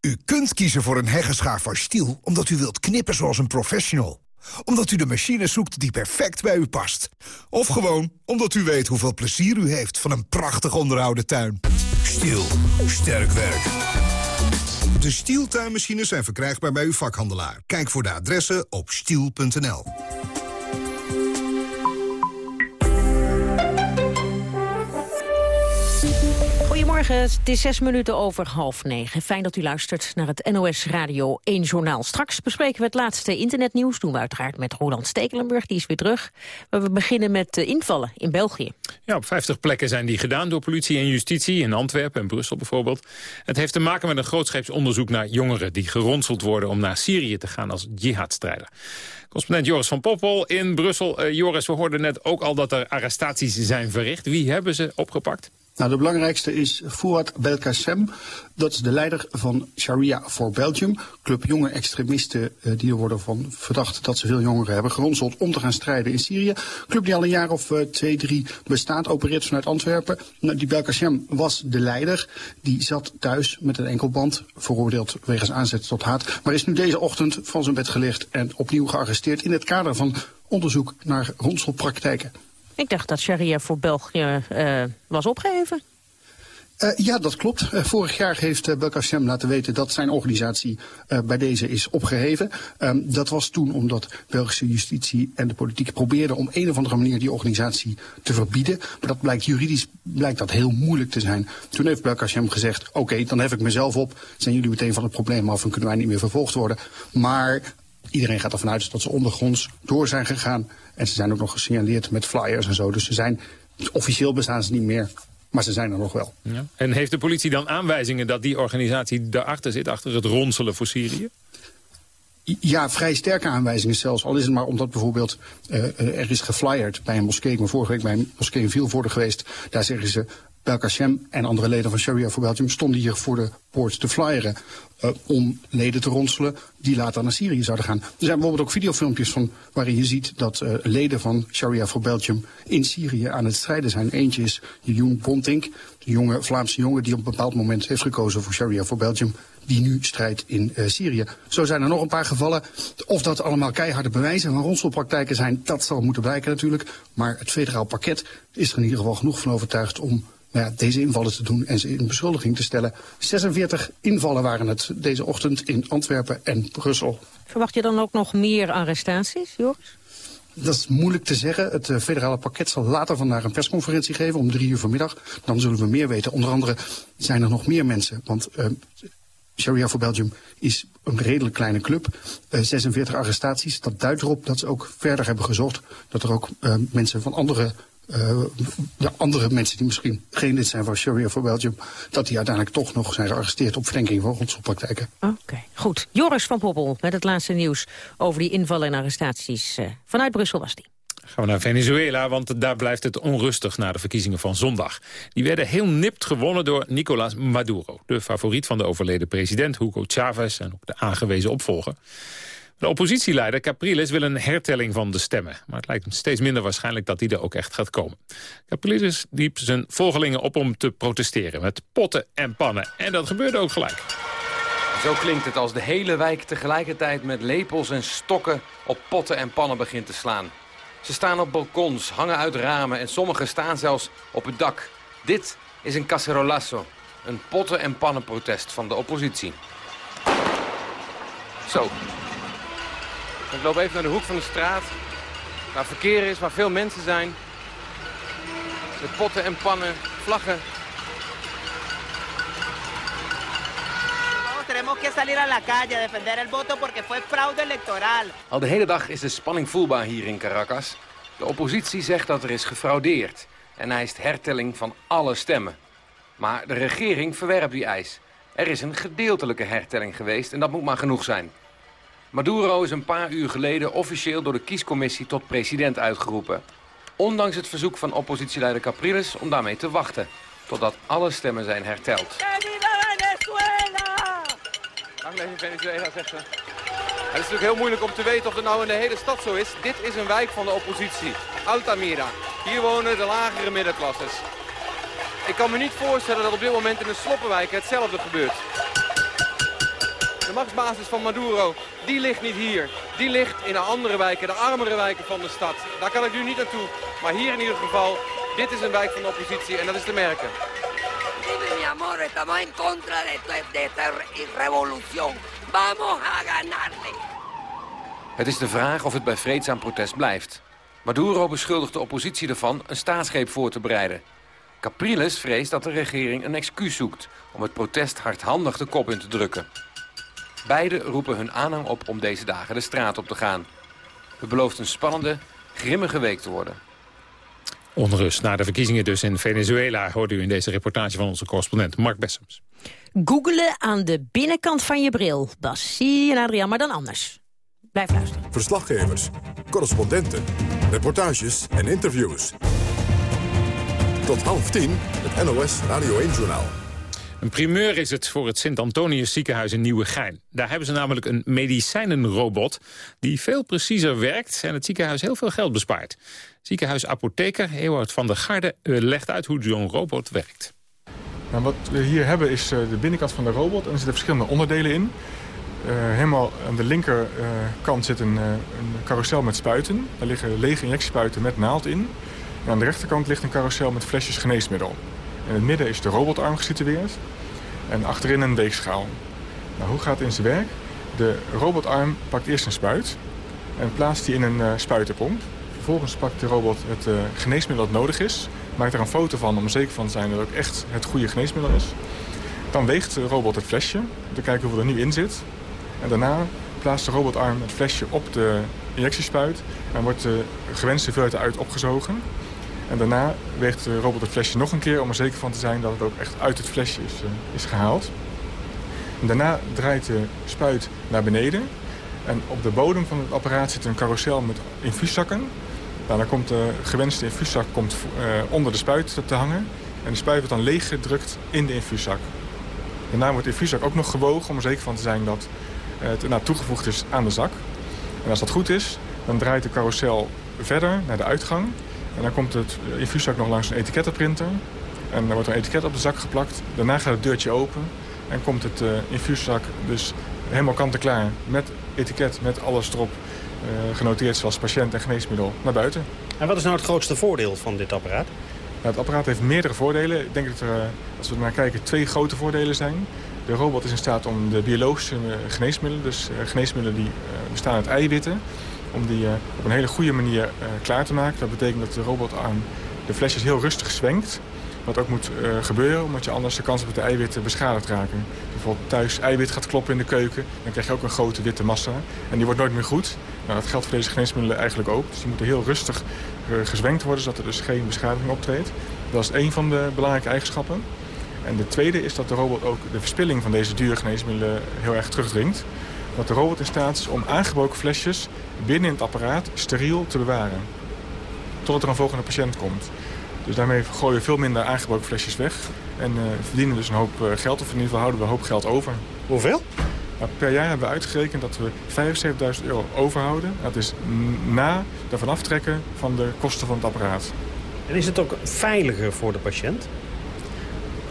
U kunt kiezen voor een heggenschaar van Stiel omdat u wilt knippen zoals een professional. Omdat u de machine zoekt die perfect bij u past. Of gewoon omdat u weet hoeveel plezier u heeft van een prachtig onderhouden tuin. Stiel. Sterk werk. De Stiel tuinmachines zijn verkrijgbaar bij uw vakhandelaar. Kijk voor de adressen op stiel.nl. Goedemorgen, het is zes minuten over half negen. Fijn dat u luistert naar het NOS Radio 1 Journaal. Straks bespreken we het laatste internetnieuws. Doen we uiteraard met Roland Stekelenburg, die is weer terug. Maar we beginnen met de invallen in België. Ja, op 50 plekken zijn die gedaan door politie en justitie. In Antwerpen en Brussel bijvoorbeeld. Het heeft te maken met een grootscheeps onderzoek naar jongeren... die geronseld worden om naar Syrië te gaan als jihadstrijder. Correspondent Joris van Poppel in Brussel. Eh, Joris, we hoorden net ook al dat er arrestaties zijn verricht. Wie hebben ze opgepakt? Nou, de belangrijkste is Fouad Belkacem. Dat is de leider van Sharia for Belgium. Club jonge extremisten eh, die er worden van verdacht dat ze veel jongeren hebben geronseld om te gaan strijden in Syrië. Club die al een jaar of eh, twee, drie bestaat, opereert vanuit Antwerpen. Nou, die Belkacem was de leider. Die zat thuis met een enkelband, veroordeeld wegens aanzet tot haat. Maar is nu deze ochtend van zijn bed gelicht en opnieuw gearresteerd in het kader van onderzoek naar ronselpraktijken. Ik dacht dat Sharia voor België eh, was opgeheven. Uh, ja, dat klopt. Uh, vorig jaar heeft Belkacem laten weten dat zijn organisatie bij deze is opgeheven. Um, dat was toen omdat Belgische justitie en de politiek probeerden om een of andere manier die organisatie te verbieden. Maar dat blijkt juridisch blijkt dat heel moeilijk te zijn. Toen heeft Belkacem gezegd, oké, dan hef ik mezelf op. Zijn jullie meteen van het probleem af en kunnen wij niet meer vervolgd worden. Maar iedereen gaat ervan uit dat ze ondergronds door zijn gegaan. En ze zijn ook nog gesignaleerd met flyers en zo. Dus ze zijn, officieel bestaan ze niet meer. Maar ze zijn er nog wel. Ja. En heeft de politie dan aanwijzingen dat die organisatie daarachter zit, achter het ronselen voor Syrië? Ja, vrij sterke aanwijzingen zelfs. Al is het maar omdat bijvoorbeeld uh, er is geflyerd bij een moskee. Ik ben vorige week bij een moskee in Vilvoorde geweest. Daar zeggen ze, Belkacem en andere leden van Sharia voor Belgium stonden hier voor de poort te flyeren. Uh, om leden te ronselen die later naar Syrië zouden gaan. Er zijn bijvoorbeeld ook videofilmpjes van waarin je ziet dat uh, leden van Sharia voor Belgium in Syrië aan het strijden zijn. Eentje is Jeroen Bontink, de jonge Vlaamse jongen die op een bepaald moment heeft gekozen voor Sharia voor Belgium die nu strijdt in uh, Syrië. Zo zijn er nog een paar gevallen. Of dat allemaal keiharde bewijzen van ronselpraktijken zijn, dat zal moeten blijken natuurlijk. Maar het federaal pakket is er in ieder geval genoeg van overtuigd om nou ja, deze invallen te doen en ze in beschuldiging te stellen. 46 invallen waren het deze ochtend in Antwerpen en Brussel. Verwacht je dan ook nog meer arrestaties, Joris? Dat is moeilijk te zeggen. Het uh, federale pakket zal later vandaag een persconferentie geven om drie uur vanmiddag. Dan zullen we meer weten. Onder andere zijn er nog meer mensen. Want uh, Sharia voor Belgium is een redelijk kleine club. Uh, 46 arrestaties. Dat duidt erop dat ze ook verder hebben gezocht. Dat er ook mensen van andere uh, ja, andere mensen die misschien geen lid zijn van Sharia voor Belgium, dat die uiteindelijk toch nog zijn gearresteerd op verdenking van grondstofpraktijken. Oké, goed. Joris van Poppel met het laatste nieuws over die invallen en arrestaties. Uh, vanuit Brussel was die. Gaan we naar Venezuela, want daar blijft het onrustig na de verkiezingen van zondag. Die werden heel nipt gewonnen door Nicolás Maduro, de favoriet van de overleden president Hugo Chavez en ook de aangewezen opvolger. De oppositieleider Capriles wil een hertelling van de stemmen. Maar het lijkt steeds minder waarschijnlijk dat die er ook echt gaat komen. Capriles diep zijn volgelingen op om te protesteren met potten en pannen. En dat gebeurde ook gelijk. Zo klinkt het als de hele wijk tegelijkertijd met lepels en stokken op potten en pannen begint te slaan. Ze staan op balkons, hangen uit ramen en sommigen staan zelfs op het dak. Dit is een cacerolazo, een potten- en pannenprotest van de oppositie. Zo, ik loop even naar de hoek van de straat. Waar verkeer is, waar veel mensen zijn. Met potten en pannen, vlaggen. Al de hele dag is de spanning voelbaar hier in Caracas. De oppositie zegt dat er is gefraudeerd en eist hertelling van alle stemmen. Maar de regering verwerpt die eis. Er is een gedeeltelijke hertelling geweest en dat moet maar genoeg zijn. Maduro is een paar uur geleden officieel door de kiescommissie tot president uitgeroepen. Ondanks het verzoek van oppositieleider Capriles om daarmee te wachten. Totdat alle stemmen zijn herteld. Lang leven Venezuela, zegt ze. Het is natuurlijk heel moeilijk om te weten of het nou in de hele stad zo is. Dit is een wijk van de oppositie, Altamira. Hier wonen de lagere middenklasses. Ik kan me niet voorstellen dat op dit moment in de sloppenwijk hetzelfde gebeurt. De machtsbasis van Maduro, die ligt niet hier. Die ligt in de andere wijken, de armere wijken van de stad. Daar kan ik nu niet naartoe. Maar hier in ieder geval, dit is een wijk van de oppositie en dat is te merken. mi amor, estamos en contra de esta revolución. Vamos a ganarle. Het is de vraag of het bij vreedzaam protest blijft. Maduro beschuldigt de oppositie ervan een staatsgreep voor te bereiden. Capriles vreest dat de regering een excuus zoekt... om het protest hardhandig de kop in te drukken. Beiden roepen hun aanhang op om deze dagen de straat op te gaan. Het belooft een spannende, grimmige week te worden. Onrust na de verkiezingen dus in Venezuela... hoorde u in deze reportage van onze correspondent Mark Bessems. Googelen aan de binnenkant van je bril. Bassie en Adriaan, maar dan anders. Blijf luisteren. Verslaggevers, correspondenten, reportages en interviews. Tot half tien, het NOS Radio 1-journaal. Een primeur is het voor het Sint-Antonius ziekenhuis in Nieuwegein. Daar hebben ze namelijk een medicijnenrobot die veel preciezer werkt... en het ziekenhuis heel veel geld bespaart. Ziekenhuisapotheker Ewout van der Garde eh, legt uit hoe zo'n robot werkt. Nou, wat we hier hebben is eh, de binnenkant van de robot en er zitten verschillende onderdelen in. Uh, helemaal aan de linkerkant zit een, een carousel met spuiten. Daar liggen lege injectiespuiten met naald in. En aan de rechterkant ligt een carousel met flesjes geneesmiddel. In het midden is de robotarm gesitueerd en achterin een weegschaal. Nou, hoe gaat het in zijn werk? De robotarm pakt eerst een spuit en plaatst die in een uh, spuitenpomp. Vervolgens pakt de robot het uh, geneesmiddel dat nodig is. Maakt er een foto van om zeker van te zijn dat het ook echt het goede geneesmiddel is. Dan weegt de robot het flesje om te kijken hoeveel er nu in zit. En daarna plaatst de robotarm het flesje op de injectiespuit en wordt de gewenste hoeveelheid uit opgezogen. En daarna weegt de robot het flesje nog een keer om er zeker van te zijn dat het ook echt uit het flesje is, uh, is gehaald. En daarna draait de spuit naar beneden. En op de bodem van het apparaat zit een carousel met infuuszakken. Nou, dan komt de gewenste infuuszak komt, uh, onder de spuit te hangen. En de spuit wordt dan leeggedrukt in de infuuszak. Daarna wordt de infuuszak ook nog gewogen om er zeker van te zijn dat het nou, toegevoegd is aan de zak. En als dat goed is, dan draait de carousel verder naar de uitgang. En dan komt het infuuszak nog langs een etikettenprinter. En dan wordt er een etiket op de zak geplakt. Daarna gaat het deurtje open. En komt het uh, infuuszak dus helemaal kant-en-klaar met etiket, met alles erop uh, genoteerd zoals patiënt en geneesmiddel naar buiten. En wat is nou het grootste voordeel van dit apparaat? Nou, het apparaat heeft meerdere voordelen. Ik denk dat er, uh, als we er naar kijken, twee grote voordelen zijn. De robot is in staat om de biologische geneesmiddelen, dus geneesmiddelen die bestaan uit eiwitten om die uh, op een hele goede manier uh, klaar te maken. Dat betekent dat de robotarm de flesjes heel rustig zwenkt. Wat ook moet eh, gebeuren, omdat je anders de kans hebt dat de eiwitten beschadigd raken. Bijvoorbeeld thuis eiwit gaat kloppen in de keuken, dan krijg je ook een grote witte massa. En die wordt nooit meer goed. Nou, dat geldt voor deze geneesmiddelen eigenlijk ook. Dus die moeten heel rustig gezwenkt worden, zodat er dus geen beschadiging optreedt. Dat is één van de belangrijke eigenschappen. En de tweede is dat de robot ook de verspilling van deze dure geneesmiddelen heel erg terugdringt. Dat de robot in staat is om aangebroken flesjes binnen in het apparaat steriel te bewaren. Totdat er een volgende patiënt komt. Dus daarmee gooien we veel minder aangebroken flesjes weg. En uh, verdienen dus een hoop uh, geld, of in ieder geval houden we een hoop geld over. Hoeveel? Nou, per jaar hebben we uitgerekend dat we 75.000 euro overhouden. Dat is na ervan aftrekken van de kosten van het apparaat. En is het ook veiliger voor de patiënt?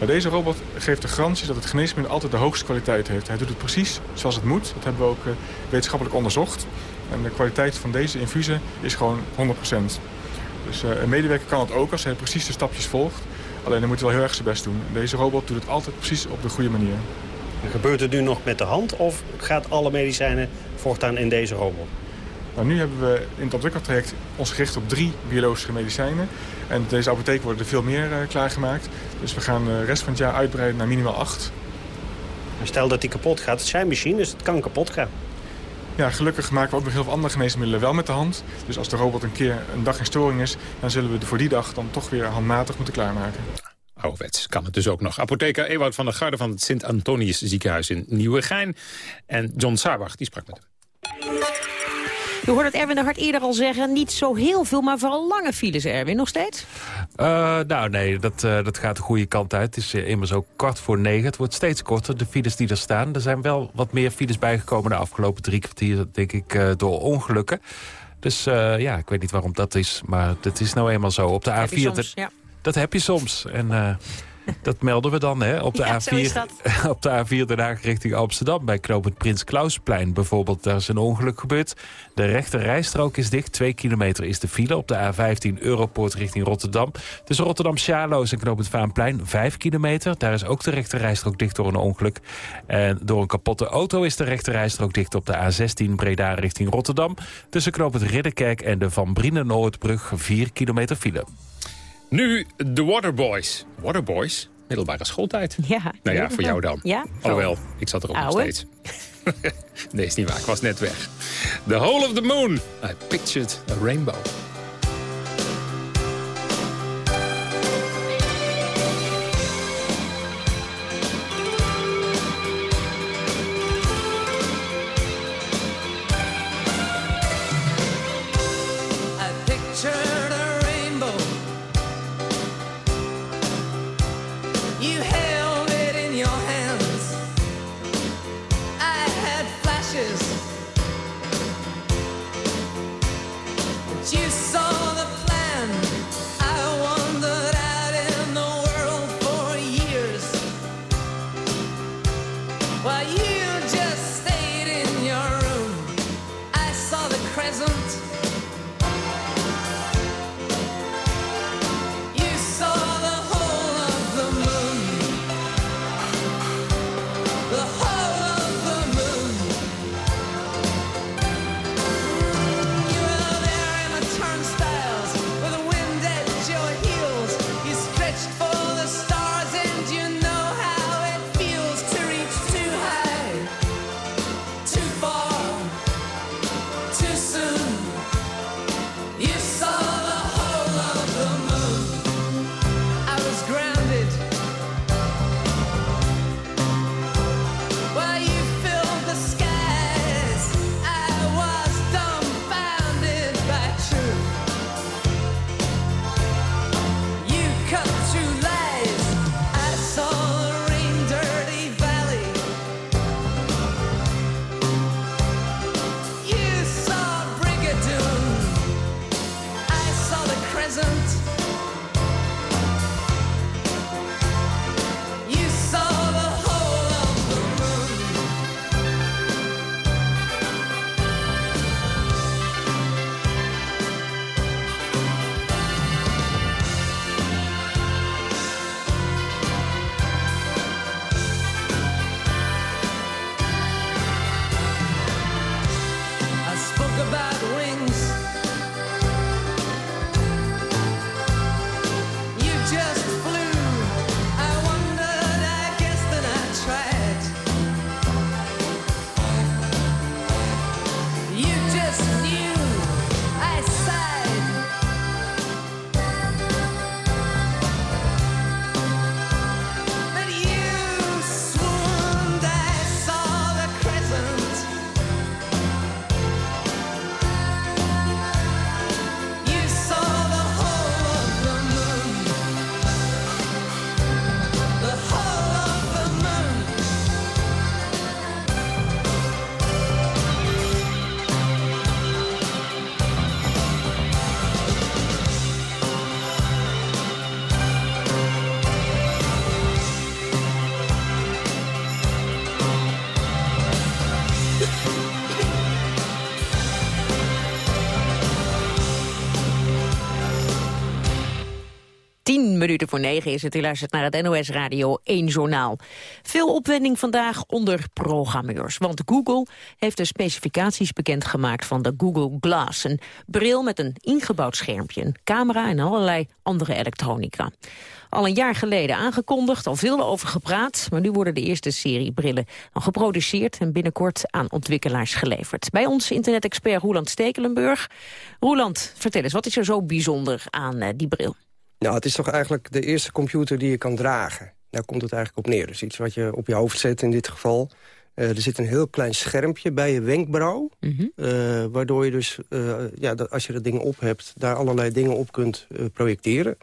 Deze robot geeft de garantie dat het geneesmiddel altijd de hoogste kwaliteit heeft. Hij doet het precies zoals het moet. Dat hebben we ook uh, wetenschappelijk onderzocht. En de kwaliteit van deze infusen is gewoon 100%. Dus uh, een medewerker kan het ook als hij precies de stapjes volgt. Alleen dan moet hij wel heel erg zijn best doen. Deze robot doet het altijd precies op de goede manier. Gebeurt het nu nog met de hand of gaat alle medicijnen voortaan in deze robot? Nou, nu hebben we in het ontwikkeltraject ons gericht op drie biologische medicijnen. En deze apotheek worden er veel meer uh, klaargemaakt. Dus we gaan de rest van het jaar uitbreiden naar minimaal acht. En stel dat die kapot gaat, het zijn machines, dus het kan kapot gaan. Ja, gelukkig maken we ook nog heel veel andere geneesmiddelen wel met de hand. Dus als de robot een keer een dag in storing is... dan zullen we voor die dag dan toch weer handmatig moeten klaarmaken. Ouderwets kan het dus ook nog. Apotheker Ewout van der Garde van het Sint-Antonius ziekenhuis in Nieuwegein. En John Sarbach, die sprak met hem. Je hoorde het Erwin de Hart eerder al zeggen. Niet zo heel veel, maar vooral lange files, Erwin. Nog steeds? Uh, nou, nee, dat, uh, dat gaat de goede kant uit. Het is uh, immers ook kwart voor negen. Het wordt steeds korter, de files die er staan. Er zijn wel wat meer files bijgekomen de afgelopen drie kwartier, denk ik, door ongelukken. Dus ja, ik weet niet waarom dat is, maar het is nou eenmaal zo. Op de heb A4... Soms, ja. Dat heb je soms. En dat melden we dan hè, op, de ja, A4, op de A4 Den Haag richting Amsterdam. Bij knooppunt Prins Klausplein bijvoorbeeld. Daar is een ongeluk gebeurd. De rechter rijstrook is dicht. Twee kilometer is de file op de A15 Europoort richting Rotterdam. Tussen Rotterdam-Sjaloos en knooppunt Vaanplein. Vijf kilometer. Daar is ook de rechter rijstrook dicht door een ongeluk. En door een kapotte auto is de rechter rijstrook dicht op de A16 Breda richting Rotterdam. Tussen knooppunt Ridderkerk en de Van Brienen-Noordbrug. Vier kilometer file. Nu de Waterboys. Waterboys? Middelbare schooltijd. Ja. Nou ja, voor jou dan. Ja. Alhoewel, ik zat er ook nog steeds. nee, is niet waar. Ik was net weg. The Whole of the Moon. I pictured a rainbow. Minuten voor negen is het. U naar het NOS Radio 1 Journaal. Veel opwending vandaag onder programmeurs. Want Google heeft de specificaties bekendgemaakt van de Google Glass. Een bril met een ingebouwd schermpje, een camera en allerlei andere elektronica. Al een jaar geleden aangekondigd, al veel over gepraat... maar nu worden de eerste serie brillen al geproduceerd... en binnenkort aan ontwikkelaars geleverd. Bij ons internet-expert Roland Stekelenburg. Roland, vertel eens, wat is er zo bijzonder aan uh, die bril? Nou, het is toch eigenlijk de eerste computer die je kan dragen. Daar komt het eigenlijk op neer. Dus iets wat je op je hoofd zet in dit geval. Uh, er zit een heel klein schermpje bij je wenkbrauw. Mm -hmm. uh, waardoor je dus, ja, dat, als je dat ding op hebt... daar allerlei dingen op kunt projecteren.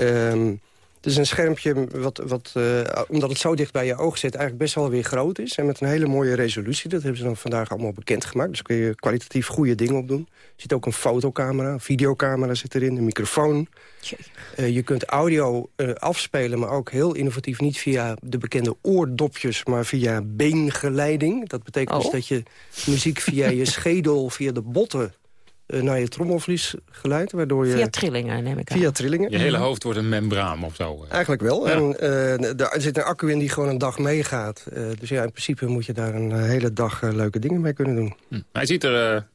Um, het is een schermpje wat, wat uh, omdat het zo dicht bij je oog zit... eigenlijk best wel weer groot is. En met een hele mooie resolutie. Dat hebben ze dan vandaag allemaal bekendgemaakt. Dus kun je kwalitatief goede dingen op doen. Er zit ook een fotocamera, een videocamera zit erin, een microfoon. Uh, je kunt audio uh, afspelen, maar ook heel innovatief... niet via de bekende oordopjes, maar via beengeleiding. Dat betekent oh. dus dat je muziek via je schedel, via de botten naar je trommelvlies geleid. Waardoor je, via trillingen, neem ik aan. Via trillingen. Je hele hoofd wordt een membraan of zo. Eigenlijk wel. Ja. En, uh, er zit een accu in die gewoon een dag meegaat. Uh, dus ja, in principe moet je daar een hele dag leuke dingen mee kunnen doen. Hm. Hij ziet er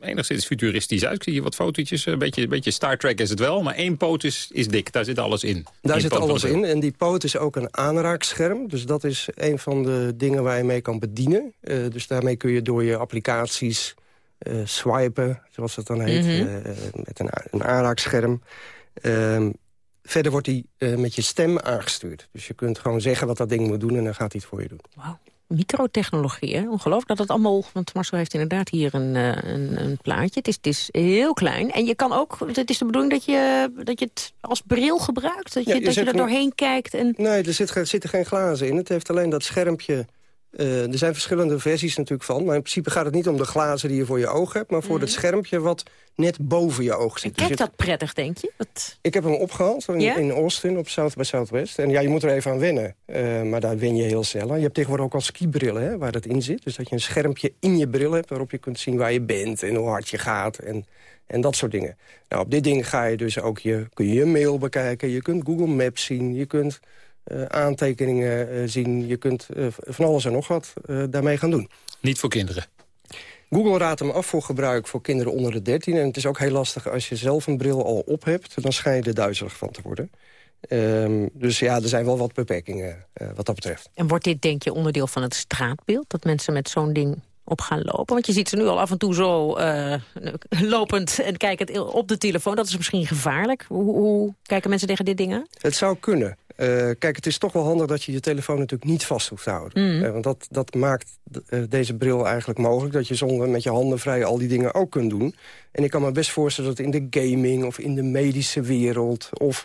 enigszins futuristisch uit. Ik zie hier wat fotootjes. Een beetje, een beetje Star Trek is het wel. Maar één poot is, is dik. Daar zit alles in. Daar zit alles in. En die poot is ook een aanraakscherm. Dus dat is een van de dingen waar je mee kan bedienen. dus daarmee kun je door je applicaties uh, swipen, zoals dat dan heet, mm -hmm. uh, met een, een aanraakscherm. Uh, verder wordt die uh, met je stem aangestuurd. Dus je kunt gewoon zeggen wat dat ding moet doen en dan gaat hij het voor je doen. Wauw. Microtechnologie, hè? Ongelooflijk dat het allemaal... Want Marcel heeft inderdaad hier een, een, een, plaatje. Het is, het is heel klein. En je kan ook... Het is de bedoeling dat je, dat je het als bril gebruikt? Dat je, ja, je dat je er doorheen kijkt? En... Nee, er, zit, er zitten geen glazen in. Het heeft alleen dat schermpje uh, er zijn verschillende versies natuurlijk van. Maar in principe gaat het niet om de glazen die je voor je oog hebt... maar voor het schermpje wat net boven je oog zit. Kijk dus dat prettig, denk je? Wat... Ik heb hem opgehaald in, in Austin op South by Southwest. En ja, je moet er even aan wennen. Uh, maar daar win je heel snel. Je hebt tegenwoordig ook al skibrillen hè, waar dat in zit. Dus dat je een schermpje in je bril hebt... waarop je kunt zien waar je bent en hoe hard je gaat... En, en dat soort dingen. Nou, op dit ding ga je dus ook je, kun je je mail bekijken. Je kunt Google Maps zien. Je kunt uh, aantekeningen uh, zien. Je kunt uh, van alles en nog wat daarmee gaan doen. Niet voor kinderen? Google raadt hem af voor gebruik voor kinderen onder de 13. En het is ook heel lastig als je zelf een bril al op hebt. Dan schijn je er duizelig van te worden. Um, dus ja, er zijn wel wat beperkingen wat dat betreft. En wordt dit, denk je, onderdeel van het straatbeeld? Dat mensen met zo'n ding op gaan lopen? Want je ziet ze nu al af en toe zo uh, lopend en kijkend op de telefoon. Dat is misschien gevaarlijk. Hoe, hoe kijken mensen tegen dit ding aan? Het zou kunnen. Uh, kijk, het is toch wel handig dat je je telefoon natuurlijk niet vast hoeft te houden. Mm. Uh, want dat, dat maakt uh, deze bril eigenlijk mogelijk... dat je zonder met je handen vrij al die dingen ook kunt doen. En ik kan me best voorstellen dat in de gaming of in de medische wereld... of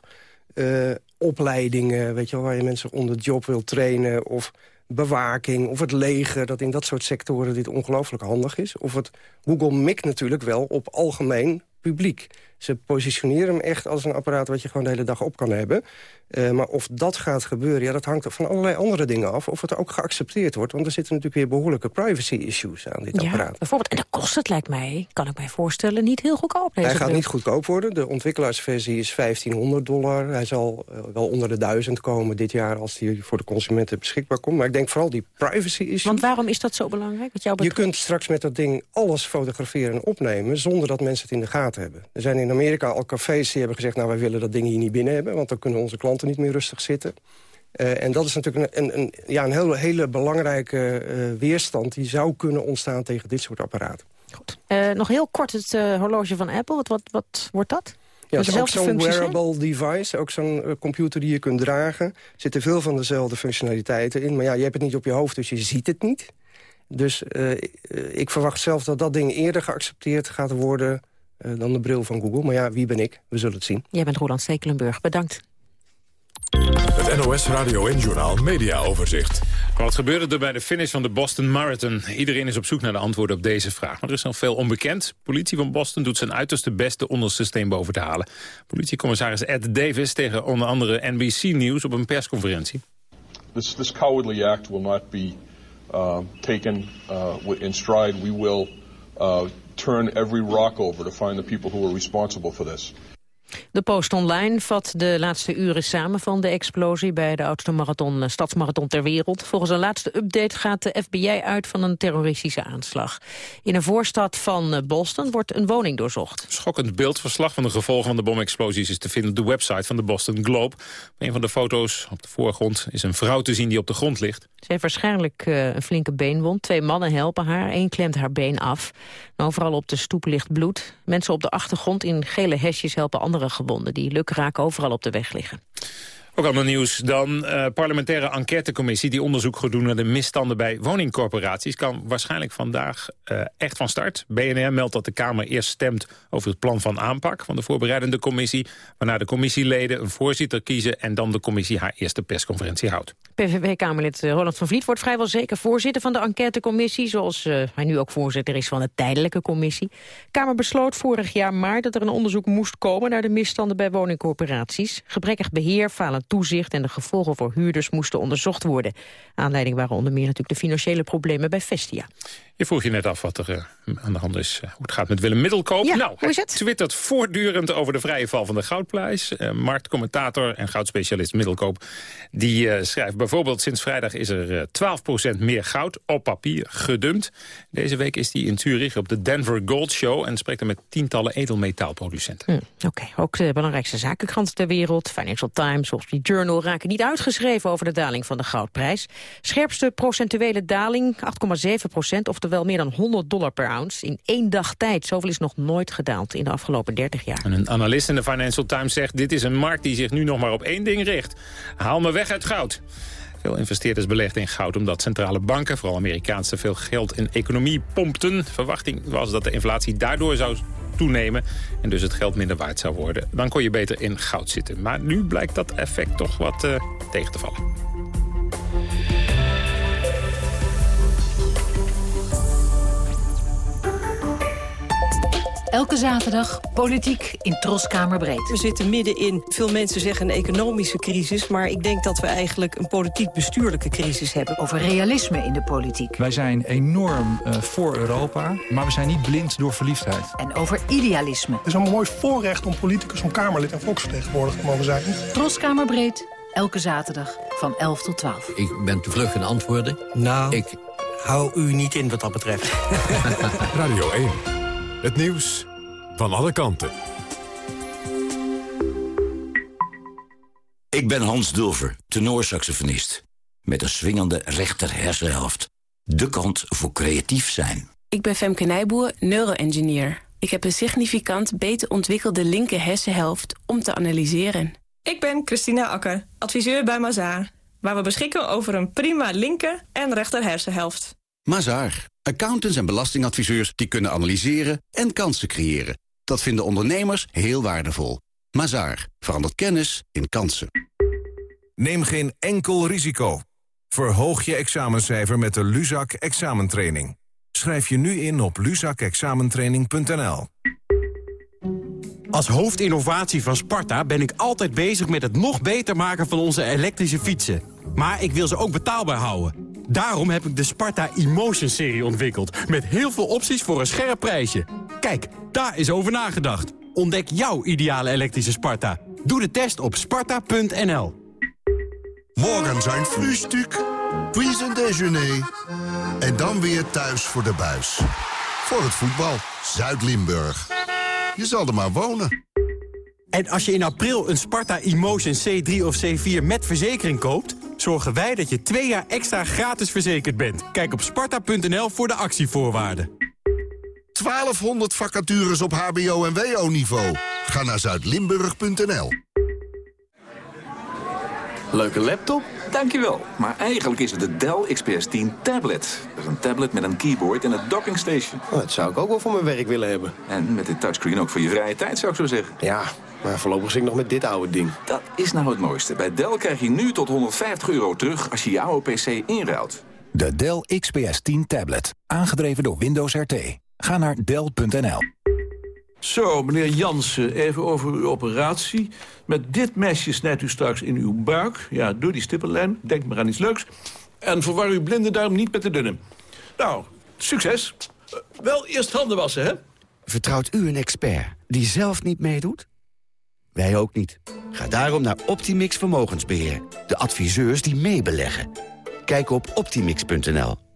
opleidingen, weet je wel, waar je mensen onder job wil trainen... of bewaking of het leger, dat in dat soort sectoren dit ongelooflijk handig is. Of het Google mikt natuurlijk wel op algemeen publiek. Ze positioneren hem echt als een apparaat wat je gewoon de hele dag op kan hebben. Uh, maar of dat gaat gebeuren, ja, dat hangt van allerlei andere dingen af. Of het ook geaccepteerd wordt. Want er zitten natuurlijk weer behoorlijke privacy-issues aan dit ja, apparaat. bijvoorbeeld. En de kost het, lijkt mij, kan ik mij voorstellen, niet heel goedkoop. Hij gaat niet goedkoop worden. De ontwikkelaarsversie is 1500 dollar. Hij zal uh, wel onder de 1000 komen dit jaar als die voor de consumenten beschikbaar komt. Maar ik denk vooral die privacy-issues. Want waarom is dat zo belangrijk? Wat jou je kunt straks met dat ding alles fotograferen en opnemen... zonder dat mensen het in de gaten hebben. Er zijn in Amerika al cafés die hebben gezegd... nou, wij willen dat ding hier niet binnen hebben... want dan kunnen onze klanten niet meer rustig zitten. Uh, en dat is natuurlijk een, een, een, ja, een hele, hele belangrijke uh, weerstand... die zou kunnen ontstaan tegen dit soort apparaten. Goed. Uh, nog heel kort het horloge van Apple. Wat, wat, wat wordt dat? Ja, het is ook zo'n wearable device, ook zo'n computer die je kunt dragen. Er zitten veel van dezelfde functionaliteiten in. Maar ja, je hebt het niet op je hoofd, dus je ziet het niet. Dus ik verwacht zelf dat dat ding eerder geaccepteerd gaat worden... dan de bril van Google. Maar ja, wie ben ik? We zullen het zien. Jij bent Roland Stekelenburg. Bedankt. Het NOS Radio en Journal Media Overzicht. Wat gebeurde er bij de finish van de Boston Marathon? Iedereen is op zoek naar de antwoorden op deze vraag. Maar er is nog veel onbekend. Politie van Boston doet zijn uiterste best de onderste steen boven te halen. Politiecommissaris Ed Davis tegen onder andere NBC News op een persconferentie. This, this cowardly act will not be uh, taken uh, in stride. We will uh, turn every rock over to find the people who are responsible for this. De Post Online vat de laatste uren samen van de explosie bij de oudste marathon, eh, stadsmarathon ter wereld. Volgens een laatste update gaat de FBI uit van een terroristische aanslag. In een voorstad van eh, Boston wordt een woning doorzocht. Schokkend beeldverslag van de gevolgen van de bomexplosies is te vinden op de website van de Boston Globe. Op een van de foto's op de voorgrond is een vrouw te zien die op de grond ligt. Ze heeft waarschijnlijk eh, een flinke beenwond. Twee mannen helpen haar, één klemt haar been af. En overal op de stoep ligt bloed. Mensen op de achtergrond in gele hesjes helpen andere gewonden... die lukraak overal op de weg liggen. Ook ander nieuws dan. Uh, parlementaire enquêtecommissie die onderzoek gaat doen naar de misstanden bij woningcorporaties kan waarschijnlijk vandaag uh, echt van start. BNR meldt dat de Kamer eerst stemt over het plan van aanpak van de voorbereidende commissie, waarna de commissieleden een voorzitter kiezen en dan de commissie haar eerste persconferentie houdt. PVV-Kamerlid eh, Roland van Vliet wordt vrijwel zeker voorzitter van de enquêtecommissie, zoals hij nu ook voorzitter is van de tijdelijke commissie. Kamer besloot vorig jaar maart dat er een onderzoek moest komen naar de misstanden bij woningcorporaties. Gebrekkig beheer, falend toezicht en de gevolgen voor huurders moesten onderzocht worden. Aanleiding waren onder meer natuurlijk de financiële problemen bij Vestia. Je vroeg je net af wat er uh, aan de hand is, uh, hoe het gaat met Willem Middelkoop. Ja, nou, hoe is het? twittert voortdurend over de vrije val van de goudprijs. Uh, marktcommentator en goudspecialist Middelkoop die schrijft bijvoorbeeld... sinds vrijdag is er 12% meer goud op papier gedumpt. Deze week is hij in Zurich op de Denver Gold Show... en spreekt er met tientallen edelmetaalproducenten. Hm, Oké, okay. ook de belangrijkste zakenkranten ter wereld... Financial Times, Wall Street Journal raken niet uitgeschreven... over de daling van de goudprijs. Scherpste procentuele daling, 8,7 procent... of wel meer dan 100 dollar per ounce in één dag tijd. Zoveel is nog nooit gedaald in de afgelopen 30 jaar. En een analist in de Financial Times zegt... dit is een markt die zich nu nog maar op één ding richt. Haal me weg uit goud. Veel investeerders belegden in goud omdat centrale banken, vooral Amerikaanse, veel geld in economie pompten. Verwachting was dat de inflatie daardoor zou toenemen en dus het geld minder waard zou worden. Dan kon je beter in goud zitten. Maar nu blijkt dat effect toch wat uh, tegen te vallen. Elke zaterdag politiek in Troskamer Breed. We zitten middenin, veel mensen zeggen een economische crisis... maar ik denk dat we eigenlijk een politiek-bestuurlijke crisis hebben. Over realisme in de politiek. Wij zijn enorm uh, voor Europa, maar we zijn niet blind door verliefdheid. En over idealisme. Het is een mooi voorrecht om politicus, om Kamerlid en volksvertegenwoordiger te mogen zijn. Troskamer Breed, elke zaterdag van 11 tot 12. Ik ben te vlug in antwoorden. Nou, ik hou u niet in wat dat betreft. Radio 1. Het nieuws van alle kanten. Ik ben Hans Dulver, tenorsaxofonist. Met een swingende rechter hersenhelft. De kant voor creatief zijn. Ik ben Femke Nijboer, neuroengineer. Ik heb een significant beter ontwikkelde linker hersenhelft om te analyseren. Ik ben Christina Akker, adviseur bij Mazaar. Waar we beschikken over een prima linker en rechter hersenhelft. Mazaar. Accountants en belastingadviseurs die kunnen analyseren en kansen creëren. Dat vinden ondernemers heel waardevol. Mazaar. Verandert kennis in kansen. Neem geen enkel risico. Verhoog je examencijfer met de Luzak examentraining. Schrijf je nu in op luzakexamentraining.nl. Als hoofdinnovatie van Sparta ben ik altijd bezig met het nog beter maken van onze elektrische fietsen. Maar ik wil ze ook betaalbaar houden. Daarom heb ik de Sparta Emotion-serie ontwikkeld. Met heel veel opties voor een scherp prijsje. Kijk, daar is over nagedacht. Ontdek jouw ideale elektrische Sparta. Doe de test op sparta.nl. Morgen zijn frühstück, puis een déjeuner. En dan weer thuis voor de buis. Voor het voetbal, Zuid-Limburg. Je zal er maar wonen. En als je in april een Sparta Emotion C3 of C4 met verzekering koopt... zorgen wij dat je twee jaar extra gratis verzekerd bent. Kijk op sparta.nl voor de actievoorwaarden. 1200 vacatures op hbo- en wo-niveau. Ga naar zuidlimburg.nl. Leuke laptop? Dankjewel. Maar eigenlijk is het de Dell XPS 10 tablet. Dat is een tablet met een keyboard en een docking station. Oh, dat zou ik ook wel voor mijn werk willen hebben. En met dit touchscreen ook voor je vrije tijd, zou ik zo zeggen. Ja, maar voorlopig zit ik nog met dit oude ding. Dat is nou het mooiste. Bij Dell krijg je nu tot 150 euro terug als je jouw PC inruilt. De Dell XPS 10 tablet. Aangedreven door Windows RT. Ga naar Dell.nl. Zo, meneer Jansen, even over uw operatie. Met dit mesje snijdt u straks in uw buik. Ja, door die stippellijn. Denk maar aan iets leuks. En verwar uw blinde darm niet met de dunne. Nou, succes. Uh, wel eerst handen wassen, hè? Vertrouwt u een expert die zelf niet meedoet? Wij ook niet. Ga daarom naar Optimix Vermogensbeheer. De adviseurs die meebeleggen. Kijk op optimix.nl.